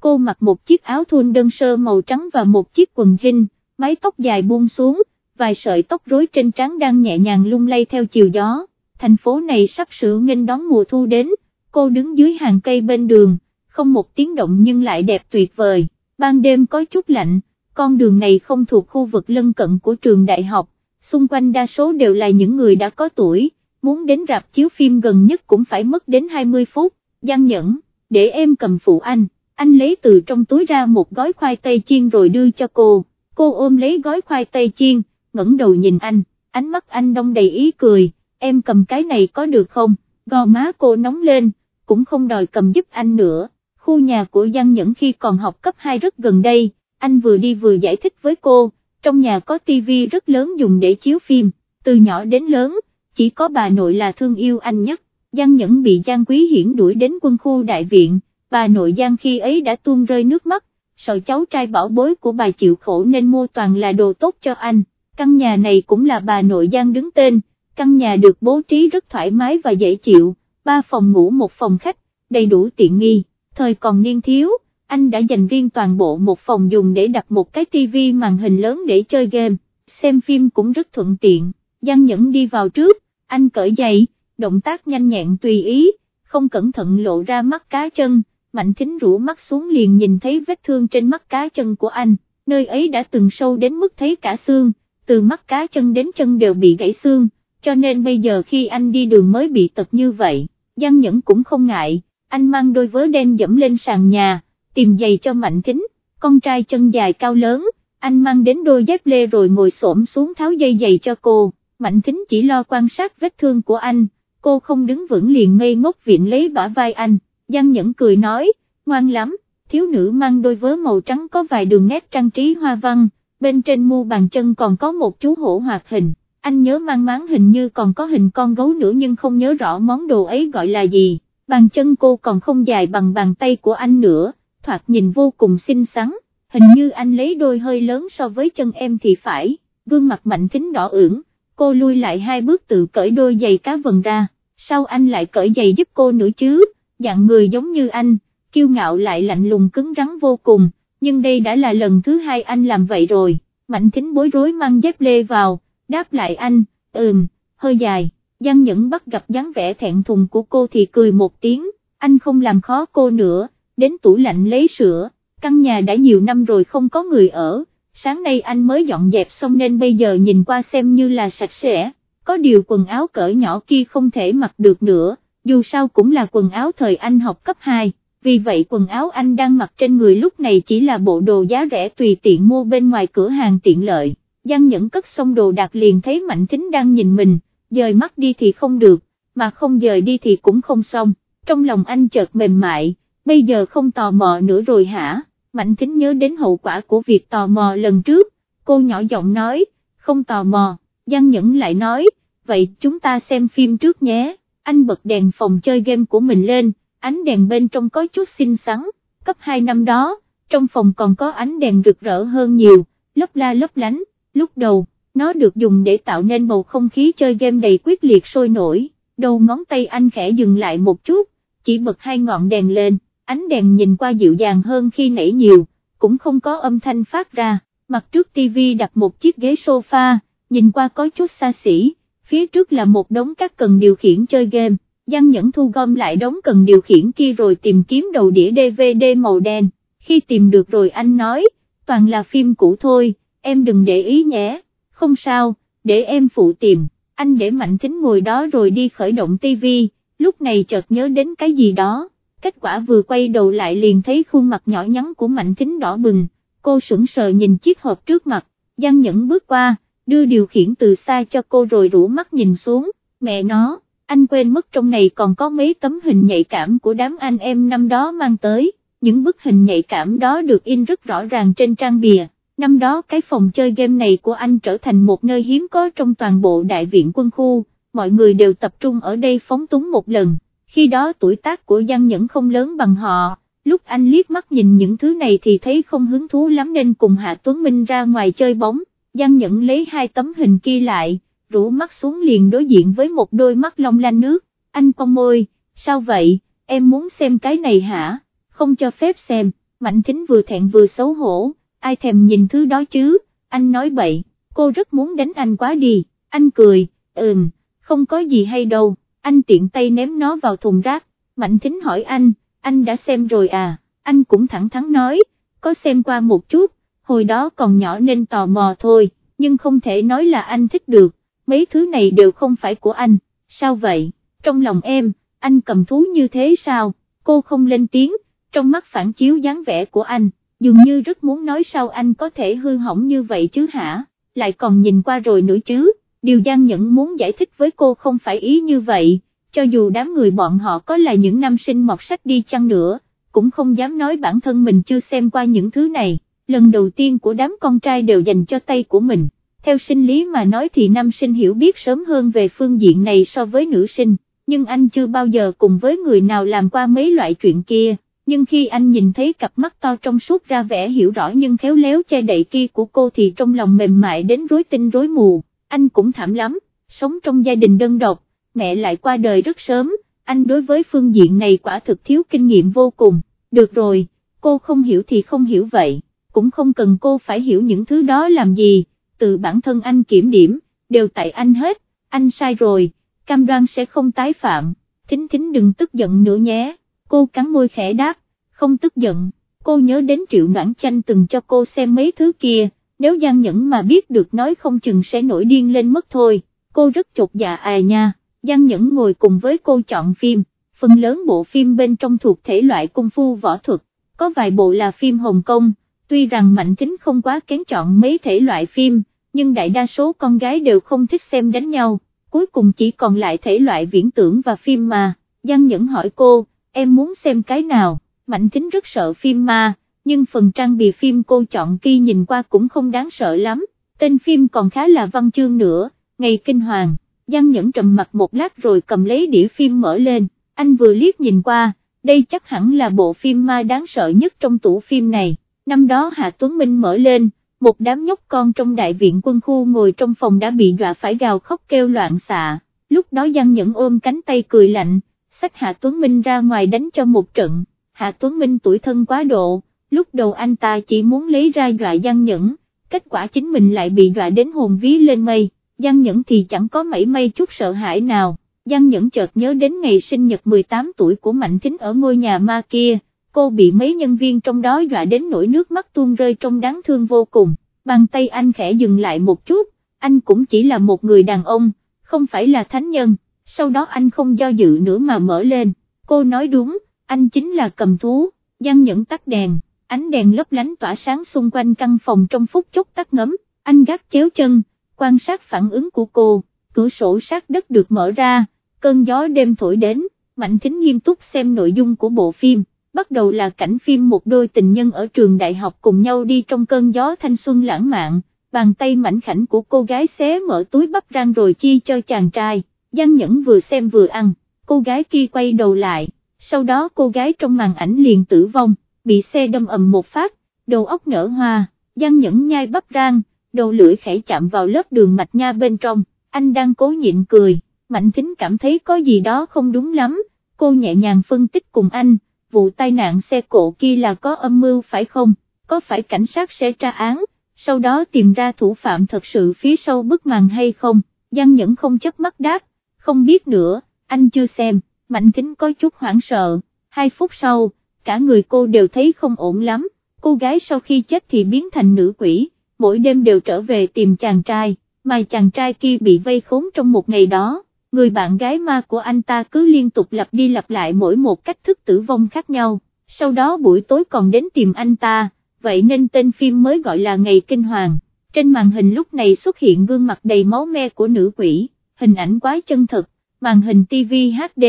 cô mặc một chiếc áo thun đơn sơ màu trắng và một chiếc quần jean, mái tóc dài buông xuống, vài sợi tóc rối trên trán đang nhẹ nhàng lung lay theo chiều gió, thành phố này sắp sửa nghênh đón mùa thu đến, cô đứng dưới hàng cây bên đường, không một tiếng động nhưng lại đẹp tuyệt vời, ban đêm có chút lạnh, con đường này không thuộc khu vực lân cận của trường đại học, xung quanh đa số đều là những người đã có tuổi, muốn đến rạp chiếu phim gần nhất cũng phải mất đến 20 phút, Giang Nhẫn, để em cầm phụ anh, anh lấy từ trong túi ra một gói khoai tây chiên rồi đưa cho cô, cô ôm lấy gói khoai tây chiên, ngẩng đầu nhìn anh, ánh mắt anh đông đầy ý cười, em cầm cái này có được không, gò má cô nóng lên, cũng không đòi cầm giúp anh nữa, khu nhà của Giang Nhẫn khi còn học cấp 2 rất gần đây, anh vừa đi vừa giải thích với cô, trong nhà có tivi rất lớn dùng để chiếu phim, từ nhỏ đến lớn, chỉ có bà nội là thương yêu anh nhất, Giang Nhẫn bị Giang Quý Hiển đuổi đến quân khu đại viện, bà nội Giang khi ấy đã tuôn rơi nước mắt, sợ cháu trai bảo bối của bà chịu khổ nên mua toàn là đồ tốt cho anh, căn nhà này cũng là bà nội Giang đứng tên, căn nhà được bố trí rất thoải mái và dễ chịu, ba phòng ngủ một phòng khách, đầy đủ tiện nghi, thời còn niên thiếu, anh đã dành riêng toàn bộ một phòng dùng để đặt một cái tivi màn hình lớn để chơi game, xem phim cũng rất thuận tiện, Giang Nhẫn đi vào trước, anh cởi giày, động tác nhanh nhẹn tùy ý, không cẩn thận lộ ra mắt cá chân, Mạnh Thính rũ mắt xuống liền nhìn thấy vết thương trên mắt cá chân của anh, nơi ấy đã từng sâu đến mức thấy cả xương, từ mắt cá chân đến chân đều bị gãy xương, cho nên bây giờ khi anh đi đường mới bị tật như vậy, Giang Nhẫn cũng không ngại, anh mang đôi vớ đen dẫm lên sàn nhà, tìm giày cho Mạnh Thính, con trai chân dài cao lớn, anh mang đến đôi dép lê rồi ngồi xổm xuống tháo dây giày cho cô. Mạnh Thính chỉ lo quan sát vết thương của anh, cô không đứng vững liền ngây ngốc viện lấy bả vai anh, Giang Nhẫn cười nói, ngoan lắm, thiếu nữ mang đôi vớ màu trắng có vài đường nét trang trí hoa văn, bên trên mu bàn chân còn có một chú hổ hoạt hình, anh nhớ mang máng hình như còn có hình con gấu nữa nhưng không nhớ rõ món đồ ấy gọi là gì, bàn chân cô còn không dài bằng bàn tay của anh nữa, thoạt nhìn vô cùng xinh xắn, hình như anh lấy đôi hơi lớn so với chân em thì phải, gương mặt mạnh thính đỏ ửng cô lui lại hai bước tự cởi đôi giày cá vần ra, sau anh lại cởi giày giúp cô nữa chứ, dạng người giống như anh, kiêu ngạo lại lạnh lùng cứng rắn vô cùng, nhưng đây đã là lần thứ hai anh làm vậy rồi, mạnh thính bối rối mang dép lê vào, đáp lại anh, ừm, hơi dài, Giang Nhẫn bắt gặp dáng vẻ thẹn thùng của cô thì cười một tiếng, anh không làm khó cô nữa, đến tủ lạnh lấy sữa, căn nhà đã nhiều năm rồi không có người ở sáng nay anh mới dọn dẹp xong nên bây giờ nhìn qua xem như là sạch sẽ, có điều quần áo cỡ nhỏ kia không thể mặc được nữa, dù sao cũng là quần áo thời anh học cấp 2, vì vậy quần áo anh đang mặc trên người lúc này chỉ là bộ đồ giá rẻ tùy tiện mua bên ngoài cửa hàng tiện lợi, Giang Nhẫn cất xong đồ đạc liền thấy Mạnh Thính đang nhìn mình, dời mắt đi thì không được, mà không dời đi thì cũng không xong, trong lòng anh chợt mềm mại, bây giờ không tò mò nữa rồi hả? Mạnh Thính nhớ đến hậu quả của việc tò mò lần trước, cô nhỏ giọng nói, không tò mò, Giang Nhẫn lại nói, vậy chúng ta xem phim trước nhé, anh bật đèn phòng chơi game của mình lên, ánh đèn bên trong có chút xinh xắn, cấp 2 năm đó, trong phòng còn có ánh đèn rực rỡ hơn nhiều, lấp la lấp lánh, lúc đầu, nó được dùng để tạo nên bầu không khí chơi game đầy quyết liệt sôi nổi, đầu ngón tay anh khẽ dừng lại một chút, chỉ bật hai ngọn đèn lên, ánh đèn nhìn qua dịu dàng hơn khi nãy nhiều, cũng không có âm thanh phát ra, mặt trước tivi đặt một chiếc ghế sofa, nhìn qua có chút xa xỉ, phía trước là một đống các cần điều khiển chơi game, Giang Nhẫn thu gom lại đống cần điều khiển kia rồi tìm kiếm đầu đĩa DVD màu đen, khi tìm được rồi anh nói, toàn là phim cũ thôi, em đừng để ý nhé, không sao, để em phụ tìm, anh để Mạnh Thính ngồi đó rồi đi khởi động tivi, lúc này chợt nhớ đến cái gì đó kết quả vừa quay đầu lại liền thấy khuôn mặt nhỏ nhắn của Mạnh Thính đỏ bừng, cô sững sờ nhìn chiếc hộp trước mặt, Giang Nhẫn bước qua, đưa điều khiển từ xa cho cô rồi rủ mắt nhìn xuống, mẹ nó, anh quên mất trong này còn có mấy tấm hình nhạy cảm của đám anh em năm đó mang tới, những bức hình nhạy cảm đó được in rất rõ ràng trên trang bìa. Năm đó cái phòng chơi game này của anh trở thành một nơi hiếm có trong toàn bộ đại viện quân khu, mọi người đều tập trung ở đây phóng túng một lần khi đó tuổi tác của Giang Nhẫn không lớn bằng họ, lúc anh liếc mắt nhìn những thứ này thì thấy không hứng thú lắm nên cùng Hạ Tuấn Minh ra ngoài chơi bóng, Giang Nhẫn lấy hai tấm hình kia lại, rủ mắt xuống liền đối diện với một đôi mắt long lanh nước, anh cong môi, sao vậy, em muốn xem cái này hả, không cho phép xem, Mạnh Thính vừa thẹn vừa xấu hổ, ai thèm nhìn thứ đó chứ, anh nói bậy, cô rất muốn đánh anh quá đi, anh cười, ừm, không có gì hay đâu, anh tiện tay ném nó vào thùng rác, Mạnh Thính hỏi anh, anh đã xem rồi à, anh cũng thẳng thắn nói, có xem qua một chút, hồi đó còn nhỏ nên tò mò thôi, nhưng không thể nói là anh thích được, mấy thứ này đều không phải của anh, sao vậy, trong lòng em, anh cầm thú như thế sao, cô không lên tiếng, trong mắt phản chiếu dáng vẻ của anh, dường như rất muốn nói sao anh có thể hư hỏng như vậy chứ hả, lại còn nhìn qua rồi nữa chứ, điều Giang Nhẫn muốn giải thích với cô không phải ý như vậy, cho dù đám người bọn họ có là những nam sinh mọt sách đi chăng nữa, cũng không dám nói bản thân mình chưa xem qua những thứ này, lần đầu tiên của đám con trai đều dành cho tay của mình, theo sinh lý mà nói thì nam sinh hiểu biết sớm hơn về phương diện này so với nữ sinh, nhưng anh chưa bao giờ cùng với người nào làm qua mấy loại chuyện kia. Nhưng khi anh nhìn thấy cặp mắt to trong suốt ra vẻ hiểu rõ nhưng khéo léo che đậy kia của cô thì trong lòng mềm mại đến rối tinh rối mù, anh cũng thảm lắm, sống trong gia đình đơn độc, mẹ lại qua đời rất sớm, anh đối với phương diện này quả thực thiếu kinh nghiệm vô cùng, được rồi, cô không hiểu thì không hiểu vậy, cũng không cần cô phải hiểu những thứ đó làm gì, từ bản thân anh kiểm điểm, đều tại anh hết, anh sai rồi, cam đoan sẽ không tái phạm, thính thính đừng tức giận nữa nhé. Cô cắn môi khẽ đáp, không tức giận, cô nhớ đến triệu noãn chanh từng cho cô xem mấy thứ kia, nếu Giang Nhẫn mà biết được nói không chừng sẽ nổi điên lên mất thôi, cô rất chột dạ à nha, Giang Nhẫn ngồi cùng với cô chọn phim, phần lớn bộ phim bên trong thuộc thể loại cung phu võ thuật, có vài bộ là phim Hồng Kông, tuy rằng Mạnh Thính không quá kén chọn mấy thể loại phim, nhưng đại đa số con gái đều không thích xem đánh nhau, cuối cùng chỉ còn lại thể loại viễn tưởng và phim mà, Giang Nhẫn hỏi cô, em muốn xem cái nào, Mạnh Thính rất sợ phim ma, nhưng phần trang bìa phim cô chọn kia nhìn qua cũng không đáng sợ lắm, tên phim còn khá là văn chương nữa, ngày kinh hoàng, Giang Nhẫn trầm mặt một lát rồi cầm lấy đĩa phim mở lên, anh vừa liếc nhìn qua, đây chắc hẳn là bộ phim ma đáng sợ nhất trong tủ phim này, năm đó Hạ Tuấn Minh mở lên, một đám nhóc con trong đại viện quân khu ngồi trong phòng đã bị dọa phải gào khóc kêu loạn xạ, lúc đó Giang Nhẫn ôm cánh tay cười lạnh, xách Hạ Tuấn Minh ra ngoài đánh cho một trận, Hạ Tuấn Minh tuổi thân quá độ, lúc đầu anh ta chỉ muốn lấy ra dọa Giang Nhẫn, kết quả chính mình lại bị dọa đến hồn ví lên mây, Giang Nhẫn thì chẳng có mảy may chút sợ hãi nào, Giang Nhẫn chợt nhớ đến ngày sinh nhật 18 tuổi của Mạnh Thính ở ngôi nhà ma kia, cô bị mấy nhân viên trong đó dọa đến nỗi nước mắt tuôn rơi trong đáng thương vô cùng, bàn tay anh khẽ dừng lại một chút, anh cũng chỉ là một người đàn ông, không phải là thánh nhân. Sau đó anh không do dự nữa mà mở lên, cô nói đúng, anh chính là cầm thú, Giang Nhẫn tắt đèn, ánh đèn lấp lánh tỏa sáng xung quanh căn phòng trong phút chốc tắt ngấm, anh gác chéo chân, quan sát phản ứng của cô, cửa sổ sát đất được mở ra, cơn gió đêm thổi đến, Mạnh Thính nghiêm túc xem nội dung của bộ phim, bắt đầu là cảnh phim một đôi tình nhân ở trường đại học cùng nhau đi trong cơn gió thanh xuân lãng mạn, bàn tay mảnh khảnh của cô gái xé mở túi bắp rang rồi chi cho chàng trai. Giang Nhẫn vừa xem vừa ăn, cô gái kia quay đầu lại, sau đó cô gái trong màn ảnh liền tử vong, bị xe đâm ầm một phát, đầu óc nở hoa, Giang Nhẫn nhai bắp rang, đầu lưỡi khẽ chạm vào lớp đường mạch nha bên trong, anh đang cố nhịn cười, Mạnh Thính cảm thấy có gì đó không đúng lắm, cô nhẹ nhàng phân tích cùng anh, vụ tai nạn xe cộ kia là có âm mưu phải không, có phải cảnh sát sẽ tra án, sau đó tìm ra thủ phạm thật sự phía sau bức màn hay không, Giang Nhẫn không chấp mắt đáp, không biết nữa, anh chưa xem, Mạnh Thính có chút hoảng sợ, hai phút sau, cả người cô đều thấy không ổn lắm, cô gái sau khi chết thì biến thành nữ quỷ, mỗi đêm đều trở về tìm chàng trai, mà chàng trai kia bị vây khốn trong một ngày đó, người bạn gái ma của anh ta cứ liên tục lặp đi lặp lại mỗi một cách thức tử vong khác nhau, sau đó buổi tối còn đến tìm anh ta, vậy nên tên phim mới gọi là Ngày Kinh Hoàng, trên màn hình lúc này xuất hiện gương mặt đầy máu me của nữ quỷ hình ảnh quá chân thực, màn hình TV HD,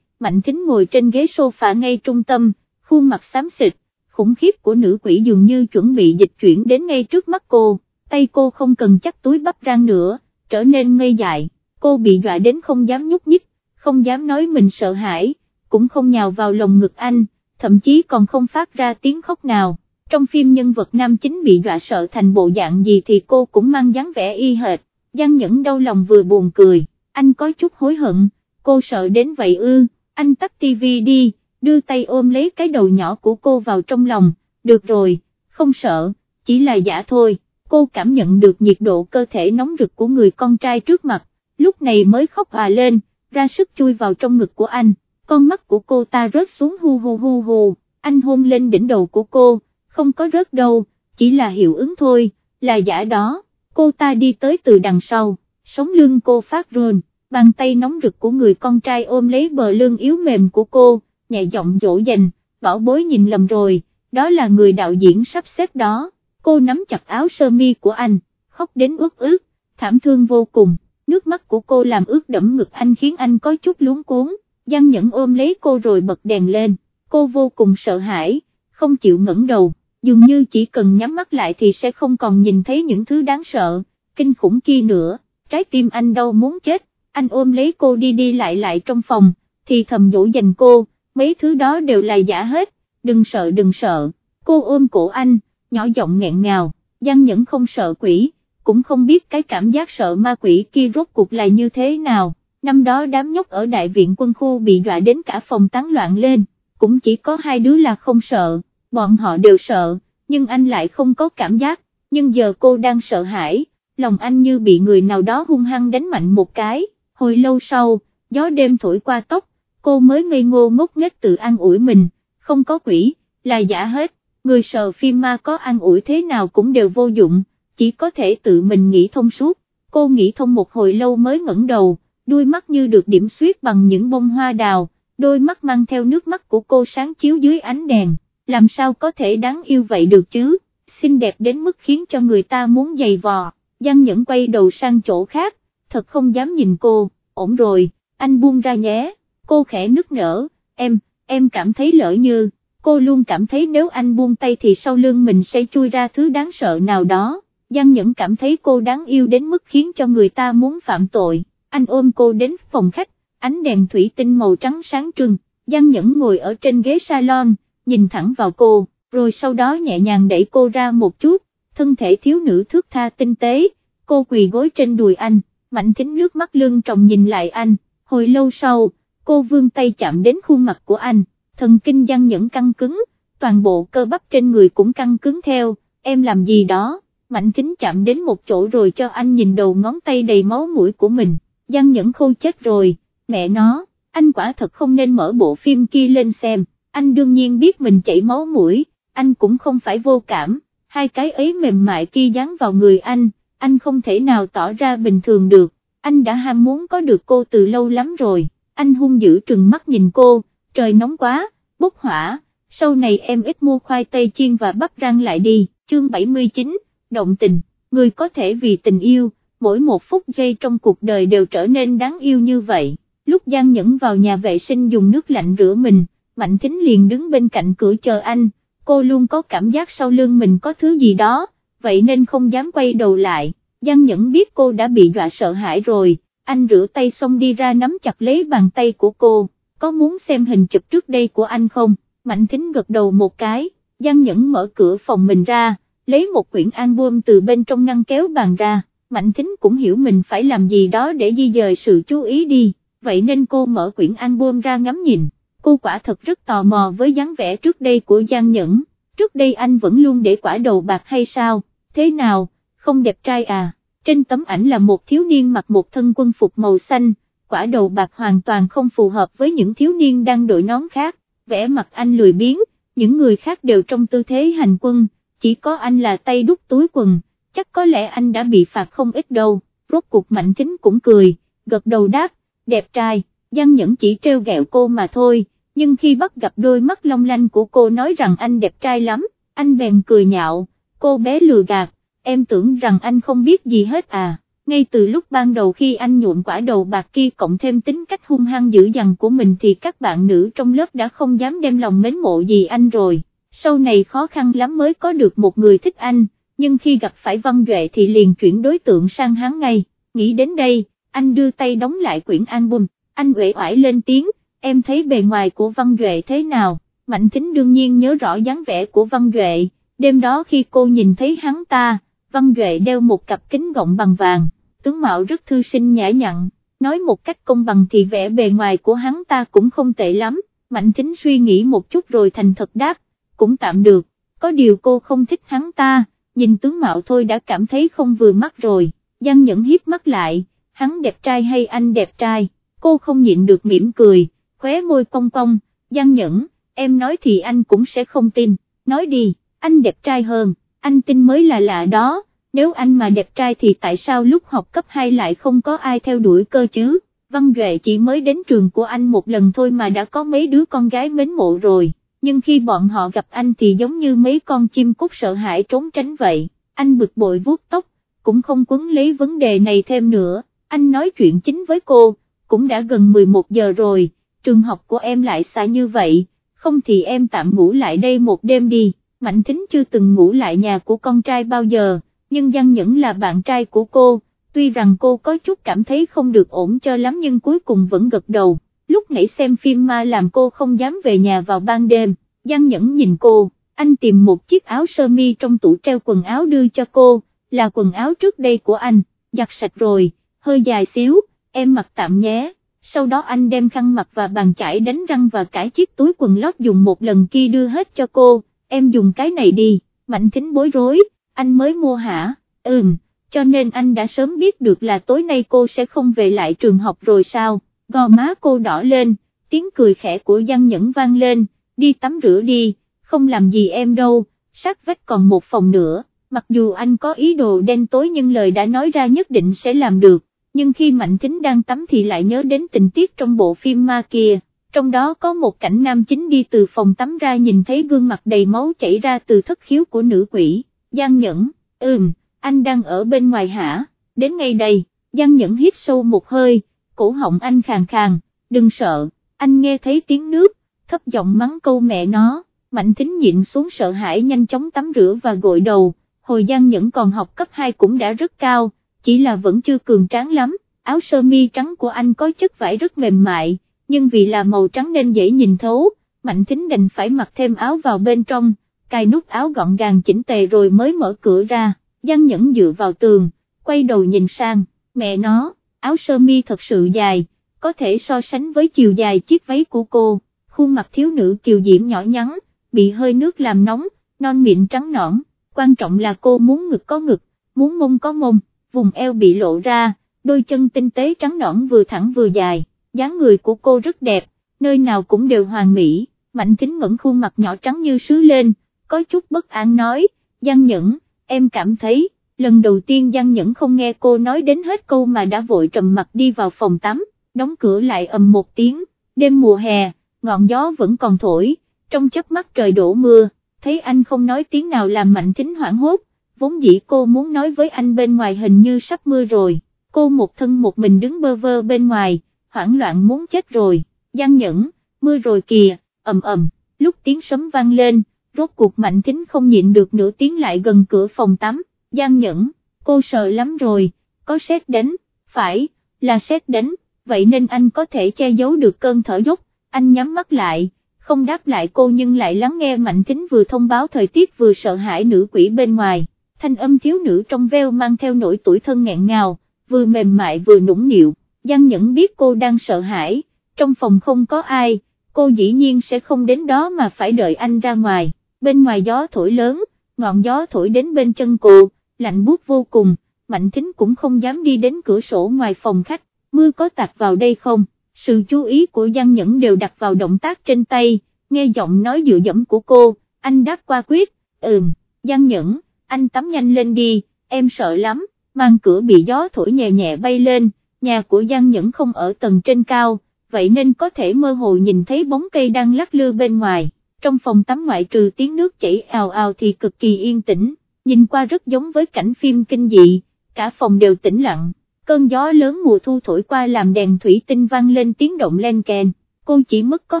Mạnh Thính ngồi trên ghế sofa ngay trung tâm, khuôn mặt xám xịt, khủng khiếp của nữ quỷ dường như chuẩn bị dịch chuyển đến ngay trước mắt cô, tay cô không cần chắc túi bắp rang nữa, trở nên ngây dại, cô bị dọa đến không dám nhúc nhích, không dám nói mình sợ hãi, cũng không nhào vào lồng ngực anh, thậm chí còn không phát ra tiếng khóc nào. Trong phim nhân vật nam chính bị dọa sợ thành bộ dạng gì thì cô cũng mang dáng vẻ y hệt, Giang Nhẫn đau lòng vừa buồn cười, anh có chút hối hận, cô sợ đến vậy ư, anh tắt tivi đi, đưa tay ôm lấy cái đầu nhỏ của cô vào trong lòng, được rồi, không sợ, chỉ là giả thôi, cô cảm nhận được nhiệt độ cơ thể nóng rực của người con trai trước mặt, lúc này mới khóc hòa lên, ra sức chui vào trong ngực của anh, con mắt của cô ta rớt xuống hu hu hu hu, anh hôn lên đỉnh đầu của cô, không có rớt đâu, chỉ là hiệu ứng thôi, là giả đó, cô ta đi tới từ đằng sau, sống lưng cô phát run, bàn tay nóng rực của người con trai ôm lấy bờ lưng yếu mềm của cô, nhẹ giọng dỗ dành, bảo bối nhìn lầm rồi, đó là người đạo diễn sắp xếp đó, cô nắm chặt áo sơ mi của anh, khóc đến ướt ướt, thảm thương vô cùng, nước mắt của cô làm ướt đẫm ngực anh khiến anh có chút luống cuốn, Giang Nhẫn ôm lấy cô rồi bật đèn lên, cô vô cùng sợ hãi, không chịu ngẩng đầu, dường như chỉ cần nhắm mắt lại thì sẽ không còn nhìn thấy những thứ đáng sợ, kinh khủng kia nữa, trái tim anh đau muốn chết, anh ôm lấy cô đi đi lại lại trong phòng, thì thầm dỗ dành cô, mấy thứ đó đều là giả hết, đừng sợ đừng sợ, cô ôm cổ anh, nhỏ giọng nghẹn ngào, Giang Nhẫn không sợ quỷ, cũng không biết cái cảm giác sợ ma quỷ kia rốt cuộc là như thế nào, năm đó đám nhóc ở đại viện quân khu bị dọa đến cả phòng tán loạn lên, cũng chỉ có hai đứa là không sợ, bọn họ đều sợ, nhưng anh lại không có cảm giác, nhưng giờ cô đang sợ hãi, lòng anh như bị người nào đó hung hăng đánh mạnh một cái, hồi lâu sau, gió đêm thổi qua tóc, cô mới ngây ngô ngốc nghếch tự an ủi mình, không có quỷ, là giả hết, người sợ phim ma có an ủi thế nào cũng đều vô dụng, chỉ có thể tự mình nghĩ thông suốt, cô nghĩ thông một hồi lâu mới ngẩng đầu, đuôi mắt như được điểm xuyết bằng những bông hoa đào, đôi mắt mang theo nước mắt của cô sáng chiếu dưới ánh đèn, làm sao có thể đáng yêu vậy được chứ, xinh đẹp đến mức khiến cho người ta muốn giày vò, Giang Nhẫn quay đầu sang chỗ khác, thật không dám nhìn cô, ổn rồi, anh buông ra nhé, cô khẽ nức nở, em, em cảm thấy lỡ như, cô luôn cảm thấy nếu anh buông tay thì sau lưng mình sẽ chui ra thứ đáng sợ nào đó, Giang Nhẫn cảm thấy cô đáng yêu đến mức khiến cho người ta muốn phạm tội, anh ôm cô đến phòng khách, ánh đèn thủy tinh màu trắng sáng trưng, Giang Nhẫn ngồi ở trên ghế salon, nhìn thẳng vào cô, rồi sau đó nhẹ nhàng đẩy cô ra một chút, thân thể thiếu nữ thước tha tinh tế, cô quỳ gối trên đùi anh, mạnh thính nước mắt lưng tròng nhìn lại anh, hồi lâu sau, cô vươn tay chạm đến khuôn mặt của anh, thần kinh Giang Nhẫn căng cứng, toàn bộ cơ bắp trên người cũng căng cứng theo, em làm gì đó, mạnh thính chạm đến một chỗ rồi cho anh nhìn đầu ngón tay đầy máu mũi của mình, Giang Nhẫn khô chết rồi, mẹ nó, anh quả thật không nên mở bộ phim kia lên xem, anh đương nhiên biết mình chảy máu mũi, anh cũng không phải vô cảm, hai cái ấy mềm mại kia dán vào người anh, anh không thể nào tỏ ra bình thường được, anh đã ham muốn có được cô từ lâu lắm rồi, anh hung dữ trừng mắt nhìn cô, trời nóng quá, bốc hỏa, sau này em ít mua khoai tây chiên và bắp rang lại đi, chương 79, động tình, người có thể vì tình yêu, mỗi một phút giây trong cuộc đời đều trở nên đáng yêu như vậy, lúc Giang Nhẫn vào nhà vệ sinh dùng nước lạnh rửa mình, Mạnh Thính liền đứng bên cạnh cửa chờ anh, cô luôn có cảm giác sau lưng mình có thứ gì đó, vậy nên không dám quay đầu lại, Giang Nhẫn biết cô đã bị dọa sợ hãi rồi, anh rửa tay xong đi ra nắm chặt lấy bàn tay của cô, có muốn xem hình chụp trước đây của anh không, Mạnh Thính gật đầu một cái, Giang Nhẫn mở cửa phòng mình ra, lấy một quyển album từ bên trong ngăn kéo bàn ra, Mạnh Thính cũng hiểu mình phải làm gì đó để di dời sự chú ý đi, vậy nên cô mở quyển album ra ngắm nhìn, cô quả thật rất tò mò với dáng vẻ trước đây của Giang Nhẫn, trước đây anh vẫn luôn để quả đầu bạc hay sao, thế nào, không đẹp trai à, trên tấm ảnh là một thiếu niên mặc một thân quân phục màu xanh, quả đầu bạc hoàn toàn không phù hợp với những thiếu niên đang đội nón khác, vẽ mặt anh lười biếng, những người khác đều trong tư thế hành quân, chỉ có anh là tay đút túi quần, chắc có lẽ anh đã bị phạt không ít đâu, rốt cuộc mạnh kính cũng cười, gật đầu đáp, đẹp trai, Giang Nhẫn chỉ treo gẹo cô mà thôi, nhưng khi bắt gặp đôi mắt long lanh của cô nói rằng anh đẹp trai lắm, anh bèn cười nhạo, cô bé lừa gạt, em tưởng rằng anh không biết gì hết à, ngay từ lúc ban đầu khi anh nhuộm quả đầu bạc kia cộng thêm tính cách hung hăng dữ dằn của mình thì các bạn nữ trong lớp đã không dám đem lòng mến mộ gì anh rồi, sau này khó khăn lắm mới có được một người thích anh, nhưng khi gặp phải Văn Duệ thì liền chuyển đối tượng sang hắn ngay, nghĩ đến đây, anh đưa tay đóng lại quyển album, anh uể oải lên tiếng, em thấy bề ngoài của Văn Duệ thế nào, Mạnh Thính đương nhiên nhớ rõ dáng vẻ của Văn Duệ, đêm đó khi cô nhìn thấy hắn ta, Văn Duệ đeo một cặp kính gọng bằng vàng, tướng mạo rất thư sinh nhã nhặn, nói một cách công bằng thì vẻ bề ngoài của hắn ta cũng không tệ lắm, Mạnh Thính suy nghĩ một chút rồi thành thật đáp, cũng tạm được, có điều cô không thích hắn ta, nhìn tướng mạo thôi đã cảm thấy không vừa mắt rồi, Giang Nhẫn hiếp mắt lại, hắn đẹp trai hay anh đẹp trai, cô không nhịn được mỉm cười, khóe môi cong cong, Giang Nhẫn, em nói thì anh cũng sẽ không tin, nói đi, anh đẹp trai hơn, anh tin mới là lạ đó, nếu anh mà đẹp trai thì tại sao lúc học cấp 2 lại không có ai theo đuổi cơ chứ, Văn Duệ chỉ mới đến trường của anh một lần thôi mà đã có mấy đứa con gái mến mộ rồi, nhưng khi bọn họ gặp anh thì giống như mấy con chim cút sợ hãi trốn tránh vậy, anh bực bội vuốt tóc, cũng không quấn lấy vấn đề này thêm nữa, anh nói chuyện chính với cô, cũng đã gần 11 giờ rồi, trường học của em lại xa như vậy, không thì em tạm ngủ lại đây một đêm đi, Mạnh Thính chưa từng ngủ lại nhà của con trai bao giờ, nhưng Giang Nhẫn là bạn trai của cô, tuy rằng cô có chút cảm thấy không được ổn cho lắm nhưng cuối cùng vẫn gật đầu, lúc nãy xem phim ma làm cô không dám về nhà vào ban đêm, Giang Nhẫn nhìn cô, anh tìm một chiếc áo sơ mi trong tủ treo quần áo đưa cho cô, là quần áo trước đây của anh, giặt sạch rồi, hơi dài xíu, em mặc tạm nhé, sau đó anh đem khăn mặt và bàn chải đánh răng và cải chiếc túi quần lót dùng một lần kia đưa hết cho cô, em dùng cái này đi, Mạnh Thính bối rối, anh mới mua hả, ừm, cho nên anh đã sớm biết được là tối nay cô sẽ không về lại trường học rồi sao, gò má cô đỏ lên, tiếng cười khẽ của Giang Nhẫn vang lên, đi tắm rửa đi, không làm gì em đâu, sát vách còn một phòng nữa, mặc dù anh có ý đồ đen tối nhưng lời đã nói ra nhất định sẽ làm được, nhưng khi Mạnh Thính đang tắm thì lại nhớ đến tình tiết trong bộ phim ma kia, trong đó có một cảnh nam chính đi từ phòng tắm ra nhìn thấy gương mặt đầy máu chảy ra từ thất khiếu của nữ quỷ, Giang Nhẫn, ừm, anh đang ở bên ngoài hả, đến ngay đây, Giang Nhẫn hít sâu một hơi, cổ họng anh khàn khàn, đừng sợ, anh nghe thấy tiếng nước, thấp giọng mắng câu mẹ nó, Mạnh Thính nhịn xuống sợ hãi nhanh chóng tắm rửa và gội đầu, hồi Giang Nhẫn còn học cấp 2 cũng đã rất cao, chỉ là vẫn chưa cường tráng lắm, áo sơ mi trắng của anh có chất vải rất mềm mại, nhưng vì là màu trắng nên dễ nhìn thấu, Mạnh Thính đành phải mặc thêm áo vào bên trong, cài nút áo gọn gàng chỉnh tề rồi mới mở cửa ra, Giang Nhẫn dựa vào tường, quay đầu nhìn sang, mẹ nó, áo sơ mi thật sự dài, có thể so sánh với chiều dài chiếc váy của cô, khuôn mặt thiếu nữ kiều diễm nhỏ nhắn, bị hơi nước làm nóng, non miệng trắng nõn, quan trọng là cô muốn ngực có ngực, muốn mông có mông, vùng eo bị lộ ra, đôi chân tinh tế trắng nõn vừa thẳng vừa dài, dáng người của cô rất đẹp, nơi nào cũng đều hoàn mỹ, mạnh kính ngẩn khuôn mặt nhỏ trắng như sứ lên, có chút bất an nói, Giang Nhẫn, em cảm thấy, lần đầu tiên Giang Nhẫn không nghe cô nói đến hết câu mà đã vội trầm mặt đi vào phòng tắm, đóng cửa lại ầm một tiếng, đêm mùa hè, ngọn gió vẫn còn thổi, trong chớp mắt trời đổ mưa, thấy anh không nói tiếng nào làm mạnh thính hoảng hốt, vốn dĩ cô muốn nói với anh bên ngoài hình như sắp mưa rồi, cô một thân một mình đứng bơ vơ bên ngoài, hoảng loạn muốn chết rồi, Giang Nhẫn, mưa rồi kìa, ầm ầm, lúc tiếng sấm vang lên, rốt cuộc mạnh kính không nhịn được nửa tiếng lại gần cửa phòng tắm, gian Nhẫn, cô sợ lắm rồi, có xét đánh, phải, là xét đánh, vậy nên anh có thể che giấu được cơn thở dốc, anh nhắm mắt lại, không đáp lại cô nhưng lại lắng nghe Mạnh kính vừa thông báo thời tiết vừa sợ hãi nữ quỷ bên ngoài, thanh âm thiếu nữ trong veo mang theo nỗi tuổi thân nghẹn ngào, vừa mềm mại vừa nũng nịu, Giang Nhẫn biết cô đang sợ hãi, trong phòng không có ai, cô dĩ nhiên sẽ không đến đó mà phải đợi anh ra ngoài, bên ngoài gió thổi lớn, ngọn gió thổi đến bên chân cô, lạnh buốt vô cùng, Mạnh Thính cũng không dám đi đến cửa sổ ngoài phòng khách, mưa có tạt vào đây không? sự chú ý của Giang Nhẫn đều đặt vào động tác trên tay, nghe giọng nói dựa dẫm của cô, anh đáp qua quyết, ừm, Giang Nhẫn, anh tắm nhanh lên đi, em sợ lắm, mang cửa bị gió thổi nhẹ nhẹ bay lên, nhà của Giang Nhẫn không ở tầng trên cao, vậy nên có thể mơ hồ nhìn thấy bóng cây đang lắc lư bên ngoài, trong phòng tắm ngoại trừ tiếng nước chảy ào ào thì cực kỳ yên tĩnh, nhìn qua rất giống với cảnh phim kinh dị, cả phòng đều tĩnh lặng. Cơn gió lớn mùa thu thổi qua làm đèn thủy tinh vang lên tiếng động len kèn, cô chỉ mất có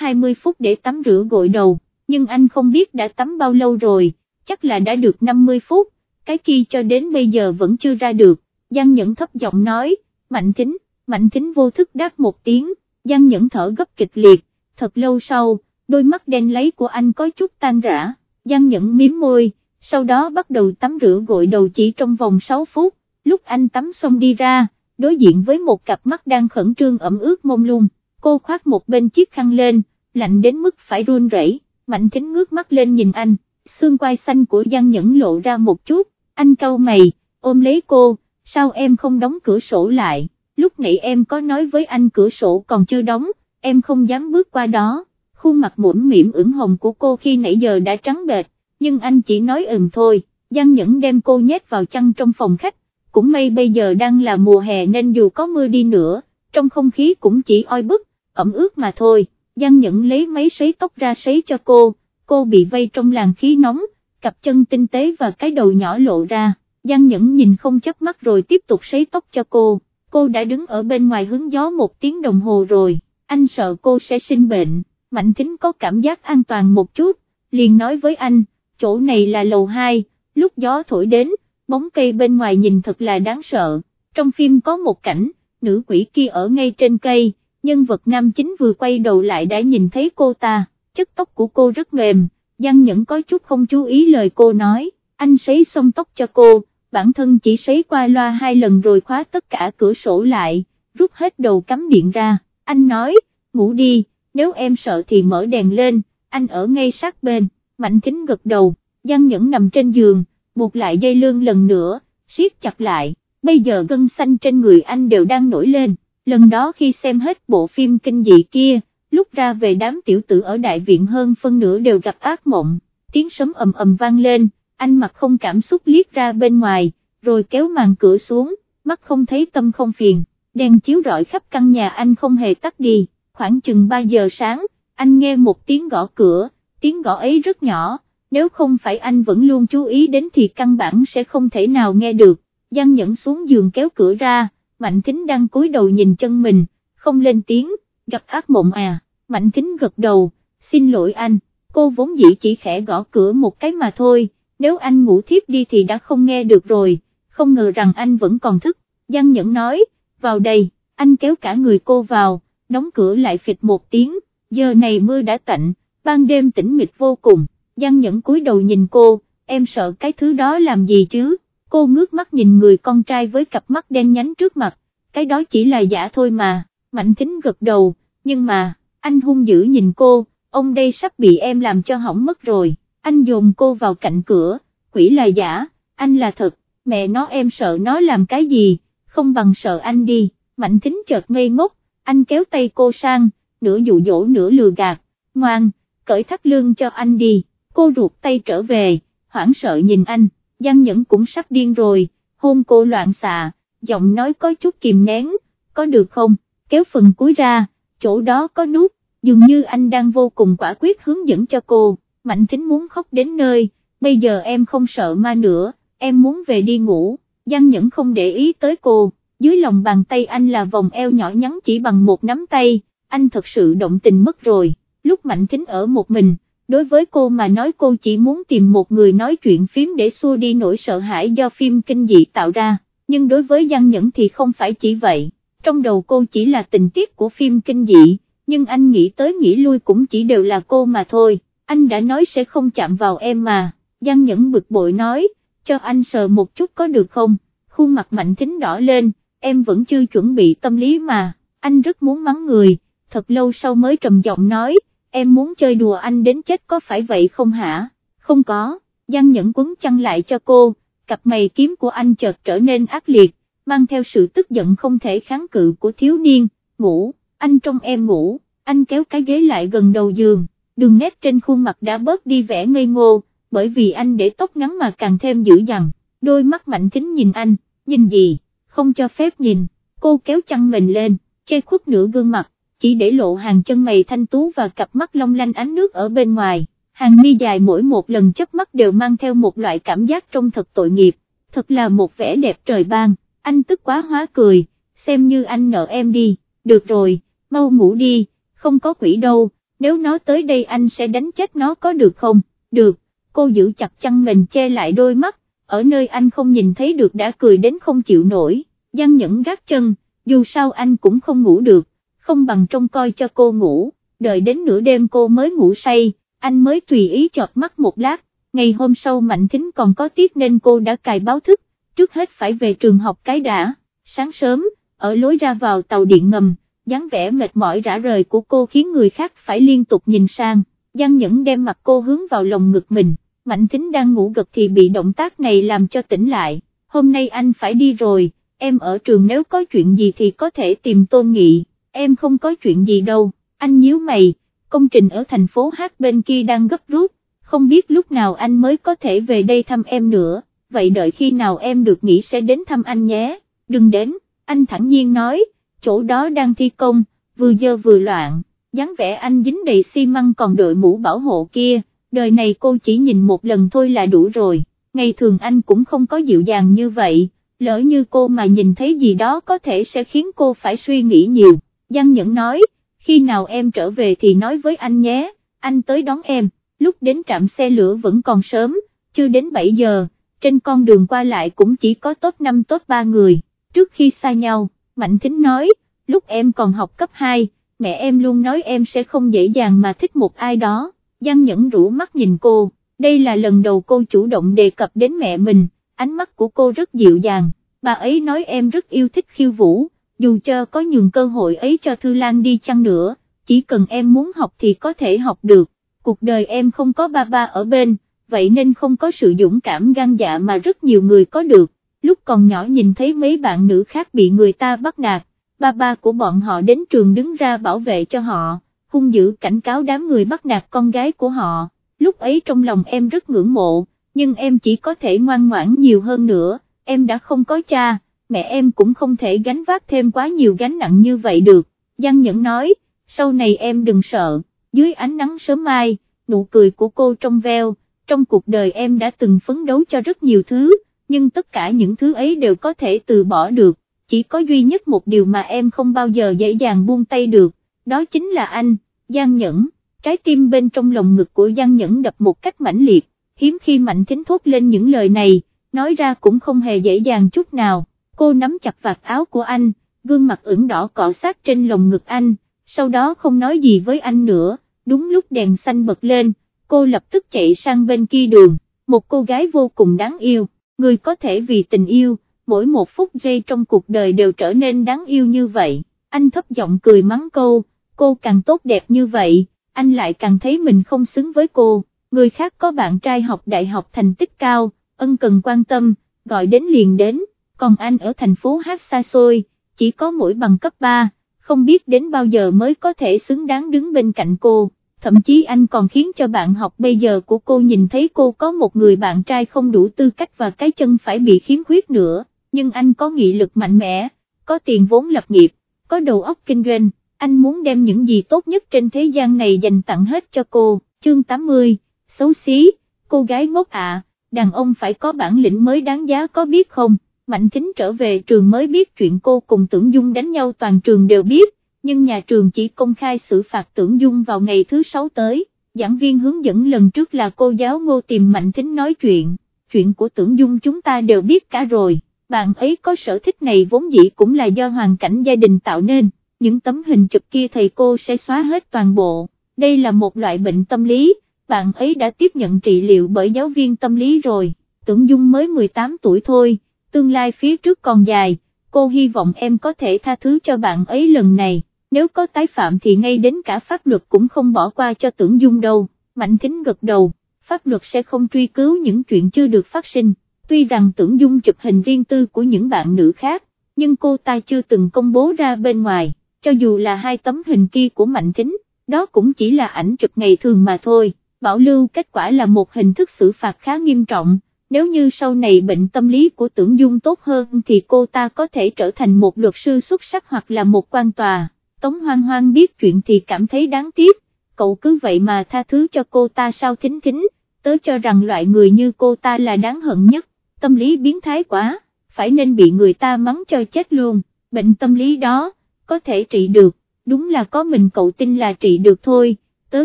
20 phút để tắm rửa gội đầu, nhưng anh không biết đã tắm bao lâu rồi, chắc là đã được 50 phút, cái kia cho đến bây giờ vẫn chưa ra được, Giang Nhẫn thấp giọng nói, Mạnh Thính, Mạnh Thính vô thức đáp một tiếng, Giang Nhẫn thở gấp kịch liệt, thật lâu sau, đôi mắt đen lấy của anh có chút tan rã, Giang Nhẫn miếm môi, sau đó bắt đầu tắm rửa gội đầu chỉ trong vòng 6 phút, lúc anh tắm xong đi ra, đối diện với một cặp mắt đang khẩn trương ẩm ướt mông lung, cô khoác một bên chiếc khăn lên, lạnh đến mức phải run rẩy. Mạnh Thính ngước mắt lên nhìn anh, xương quai xanh của Giang Nhẫn lộ ra một chút, anh cau mày, ôm lấy cô, sao em không đóng cửa sổ lại, lúc nãy em có nói với anh cửa sổ còn chưa đóng, em không dám bước qua đó, khuôn mặt mũm mỉm ửng hồng của cô khi nãy giờ đã trắng bệch, nhưng anh chỉ nói ừm thôi, Giang Nhẫn đem cô nhét vào chăn trong phòng khách, cũng may bây giờ đang là mùa hè nên dù có mưa đi nữa, trong không khí cũng chỉ oi bức, ẩm ướt mà thôi, Giang Nhẫn lấy máy sấy tóc ra sấy cho cô, cô bị vây trong làn khí nóng, cặp chân tinh tế và cái đầu nhỏ lộ ra, Giang Nhẫn nhìn không chớp mắt rồi tiếp tục sấy tóc cho cô, cô đã đứng ở bên ngoài hướng gió một tiếng đồng hồ rồi, anh sợ cô sẽ sinh bệnh, Mạnh Thính có cảm giác an toàn một chút, liền nói với anh, chỗ này là lầu 2, lúc gió thổi đến, bóng cây bên ngoài nhìn thật là đáng sợ, trong phim có một cảnh, nữ quỷ kia ở ngay trên cây, nhân vật nam chính vừa quay đầu lại đã nhìn thấy cô ta, chất tóc của cô rất mềm, Giang Nhẫn có chút không chú ý lời cô nói, anh sấy xong tóc cho cô, bản thân chỉ sấy qua loa hai lần rồi khóa tất cả cửa sổ lại, rút hết đầu cắm điện ra, anh nói, ngủ đi, nếu em sợ thì mở đèn lên, anh ở ngay sát bên, Mạnh Thính gật đầu, Giang Nhẫn nằm trên giường, buộc lại dây lưng lần nữa, siết chặt lại, bây giờ gân xanh trên người anh đều đang nổi lên, lần đó khi xem hết bộ phim kinh dị kia, lúc ra về đám tiểu tử ở đại viện hơn phân nửa đều gặp ác mộng, tiếng sấm ầm ầm vang lên, anh mặt không cảm xúc liếc ra bên ngoài, rồi kéo màn cửa xuống, mắt không thấy tâm không phiền, đèn chiếu rọi khắp căn nhà anh không hề tắt đi, khoảng chừng 3 giờ sáng, anh nghe một tiếng gõ cửa, tiếng gõ ấy rất nhỏ, nếu không phải anh vẫn luôn chú ý đến thì căn bản sẽ không thể nào nghe được, Giang Nhẫn xuống giường kéo cửa ra, Mạnh Thính đang cúi đầu nhìn chân mình, không lên tiếng, gặp ác mộng à, Mạnh Thính gật đầu, xin lỗi anh, cô vốn dĩ chỉ khẽ gõ cửa một cái mà thôi, nếu anh ngủ thiếp đi thì đã không nghe được rồi, không ngờ rằng anh vẫn còn thức, Giang Nhẫn nói, vào đây, anh kéo cả người cô vào, đóng cửa lại phịch một tiếng, giờ này mưa đã tạnh, ban đêm tĩnh mịch vô cùng, Giang Nhẫn cúi đầu nhìn cô, em sợ cái thứ đó làm gì chứ, cô ngước mắt nhìn người con trai với cặp mắt đen nhánh trước mặt, cái đó chỉ là giả thôi mà, Mạnh Thính gật đầu, nhưng mà, anh hung dữ nhìn cô, ông đây sắp bị em làm cho hỏng mất rồi, anh dồn cô vào cạnh cửa, quỷ là giả, anh là thật, mẹ nó em sợ nó làm cái gì, không bằng sợ anh đi, Mạnh Thính chợt ngây ngốc, anh kéo tay cô sang, nửa dụ dỗ nửa lừa gạt, ngoan, cởi thắt lưng cho anh đi, cô ruột tay trở về, hoảng sợ nhìn anh, Giang Nhẫn cũng sắp điên rồi, hôn cô loạn xạ, giọng nói có chút kìm nén, có được không, kéo phần cuối ra, chỗ đó có nút, dường như anh đang vô cùng quả quyết hướng dẫn cho cô, Mạnh Thính muốn khóc đến nơi, bây giờ em không sợ ma nữa, em muốn về đi ngủ, Giang Nhẫn không để ý tới cô, dưới lòng bàn tay anh là vòng eo nhỏ nhắn chỉ bằng một nắm tay, anh thật sự động tình mất rồi, lúc Mạnh Thính ở một mình, đối với cô mà nói cô chỉ muốn tìm một người nói chuyện phím để xua đi nỗi sợ hãi do phim kinh dị tạo ra, nhưng đối với Giang Nhẫn thì không phải chỉ vậy, trong đầu cô chỉ là tình tiết của phim kinh dị, nhưng anh nghĩ tới nghĩ lui cũng chỉ đều là cô mà thôi, anh đã nói sẽ không chạm vào em mà, Giang Nhẫn bực bội nói, cho anh sờ một chút có được không, khuôn mặt Mạnh Thính đỏ lên, em vẫn chưa chuẩn bị tâm lý mà, anh rất muốn mắng người, thật lâu sau mới trầm giọng nói, em muốn chơi đùa anh đến chết có phải vậy không hả, không có, Giang Nhẫn quấn chăn lại cho cô, cặp mày kiếm của anh chợt trở nên ác liệt, mang theo sự tức giận không thể kháng cự của thiếu niên, ngủ, anh trong em ngủ, anh kéo cái ghế lại gần đầu giường, đường nét trên khuôn mặt đã bớt đi vẻ ngây ngô, bởi vì anh để tóc ngắn mà càng thêm dữ dằn, đôi mắt mạnh kính nhìn anh, nhìn gì, không cho phép nhìn, cô kéo chăn mình lên, che khuất nửa gương mặt, chỉ để lộ hàng chân mày thanh tú và cặp mắt long lanh ánh nước ở bên ngoài, hàng mi dài mỗi một lần chớp mắt đều mang theo một loại cảm giác trông thật tội nghiệp, thật là một vẻ đẹp trời ban, anh tức quá hóa cười, xem như anh nợ em đi, được rồi, mau ngủ đi, không có quỷ đâu, nếu nó tới đây anh sẽ đánh chết nó có được không, được, cô giữ chặt chăn mình che lại đôi mắt, ở nơi anh không nhìn thấy được đã cười đến không chịu nổi, Giang Nhẫn gác chân, dù sao anh cũng không ngủ được, không bằng trông coi cho cô ngủ, đợi đến nửa đêm cô mới ngủ say, anh mới tùy ý chọt mắt một lát, ngày hôm sau Mạnh Thính còn có tiết nên cô đã cài báo thức, trước hết phải về trường học cái đã, sáng sớm, ở lối ra vào tàu điện ngầm, dáng vẻ mệt mỏi rã rời của cô khiến người khác phải liên tục nhìn sang, Giang Nhẫn đem mặt cô hướng vào lồng ngực mình, Mạnh Thính đang ngủ gật thì bị động tác này làm cho tỉnh lại, hôm nay anh phải đi rồi, em ở trường nếu có chuyện gì thì có thể tìm Tôn Nghị, em không có chuyện gì đâu, anh nhíu mày, công trình ở thành phố Hát bên kia đang gấp rút, không biết lúc nào anh mới có thể về đây thăm em nữa, vậy đợi khi nào em được nghỉ sẽ đến thăm anh nhé, đừng đến, anh thẳng nhiên nói, chỗ đó đang thi công, vừa dơ vừa loạn, dáng vẻ anh dính đầy xi măng còn đội mũ bảo hộ kia, đời này cô chỉ nhìn một lần thôi là đủ rồi, ngày thường anh cũng không có dịu dàng như vậy, lỡ như cô mà nhìn thấy gì đó có thể sẽ khiến cô phải suy nghĩ nhiều, Giang Nhẫn nói, khi nào em trở về thì nói với anh nhé, anh tới đón em, lúc đến trạm xe lửa vẫn còn sớm, chưa đến 7 giờ, trên con đường qua lại cũng chỉ có top 5 top 3 người, trước khi xa nhau, Mạnh Thính nói, lúc em còn học cấp 2, mẹ em luôn nói em sẽ không dễ dàng mà thích một ai đó, Giang Nhẫn rũ mắt nhìn cô, đây là lần đầu cô chủ động đề cập đến mẹ mình, ánh mắt của cô rất dịu dàng, bà ấy nói em rất yêu thích khiêu vũ, dù cho có nhường cơ hội ấy cho Thư Lan đi chăng nữa, chỉ cần em muốn học thì có thể học được, cuộc đời em không có ba ba ở bên, vậy nên không có sự dũng cảm gan dạ mà rất nhiều người có được, lúc còn nhỏ nhìn thấy mấy bạn nữ khác bị người ta bắt nạt, ba ba của bọn họ đến trường đứng ra bảo vệ cho họ, hung dữ cảnh cáo đám người bắt nạt con gái của họ, lúc ấy trong lòng em rất ngưỡng mộ, nhưng em chỉ có thể ngoan ngoãn nhiều hơn nữa, em đã không có cha, mẹ em cũng không thể gánh vác thêm quá nhiều gánh nặng như vậy được, Giang Nhẫn nói, sau này em đừng sợ, dưới ánh nắng sớm mai, nụ cười của cô trong veo, trong cuộc đời em đã từng phấn đấu cho rất nhiều thứ, nhưng tất cả những thứ ấy đều có thể từ bỏ được, chỉ có duy nhất một điều mà em không bao giờ dễ dàng buông tay được, đó chính là anh, Giang Nhẫn, trái tim bên trong lồng ngực của Giang Nhẫn đập một cách mãnh liệt, hiếm khi Mạnh Thính thốt lên những lời này, nói ra cũng không hề dễ dàng chút nào, cô nắm chặt vạt áo của anh, gương mặt ửng đỏ cọ sát trên lồng ngực anh, sau đó không nói gì với anh nữa, đúng lúc đèn xanh bật lên, cô lập tức chạy sang bên kia đường, một cô gái vô cùng đáng yêu, người có thể vì tình yêu, mỗi một phút giây trong cuộc đời đều trở nên đáng yêu như vậy, anh thấp giọng cười mắng câu, cô càng tốt đẹp như vậy, anh lại càng thấy mình không xứng với cô, người khác có bạn trai học đại học thành tích cao, ân cần quan tâm, gọi đến liền đến, còn anh ở thành phố hát xa xôi, chỉ có mỗi bằng cấp 3, không biết đến bao giờ mới có thể xứng đáng đứng bên cạnh cô, thậm chí anh còn khiến cho bạn học bây giờ của cô nhìn thấy cô có một người bạn trai không đủ tư cách và cái chân phải bị khiếm khuyết nữa, nhưng anh có nghị lực mạnh mẽ, có tiền vốn lập nghiệp, có đầu óc kinh doanh, anh muốn đem những gì tốt nhất trên thế gian này dành tặng hết cho cô, chương 80, xấu xí, cô gái ngốc ạ, đàn ông phải có bản lĩnh mới đáng giá có biết không? Mạnh Thính trở về trường mới biết chuyện cô cùng Tưởng Dung đánh nhau toàn trường đều biết, nhưng nhà trường chỉ công khai xử phạt Tưởng Dung vào ngày thứ sáu tới, giảng viên hướng dẫn lần trước là cô giáo ngô tìm Mạnh Thính nói chuyện, chuyện của Tưởng Dung chúng ta đều biết cả rồi, bạn ấy có sở thích này vốn dĩ cũng là do hoàn cảnh gia đình tạo nên, những tấm hình chụp kia thầy cô sẽ xóa hết toàn bộ, đây là một loại bệnh tâm lý, bạn ấy đã tiếp nhận trị liệu bởi giáo viên tâm lý rồi, Tưởng Dung mới 18 tuổi thôi tương lai phía trước còn dài, cô hy vọng em có thể tha thứ cho bạn ấy lần này, nếu có tái phạm thì ngay đến cả pháp luật cũng không bỏ qua cho tưởng dung đâu, Mạnh Thính gật đầu, pháp luật sẽ không truy cứu những chuyện chưa được phát sinh, tuy rằng tưởng dung chụp hình riêng tư của những bạn nữ khác, nhưng cô ta chưa từng công bố ra bên ngoài, cho dù là hai tấm hình kia của Mạnh Thính, đó cũng chỉ là ảnh chụp ngày thường mà thôi, bảo lưu kết quả là một hình thức xử phạt khá nghiêm trọng. Nếu như sau này bệnh tâm lý của tưởng dung tốt hơn thì cô ta có thể trở thành một luật sư xuất sắc hoặc là một quan tòa, Tống Hoang Hoang biết chuyện thì cảm thấy đáng tiếc, cậu cứ vậy mà tha thứ cho cô ta sao thính thính, tớ cho rằng loại người như cô ta là đáng hận nhất, tâm lý biến thái quá, phải nên bị người ta mắng cho chết luôn, bệnh tâm lý đó, có thể trị được, đúng là có mình cậu tin là trị được thôi, tớ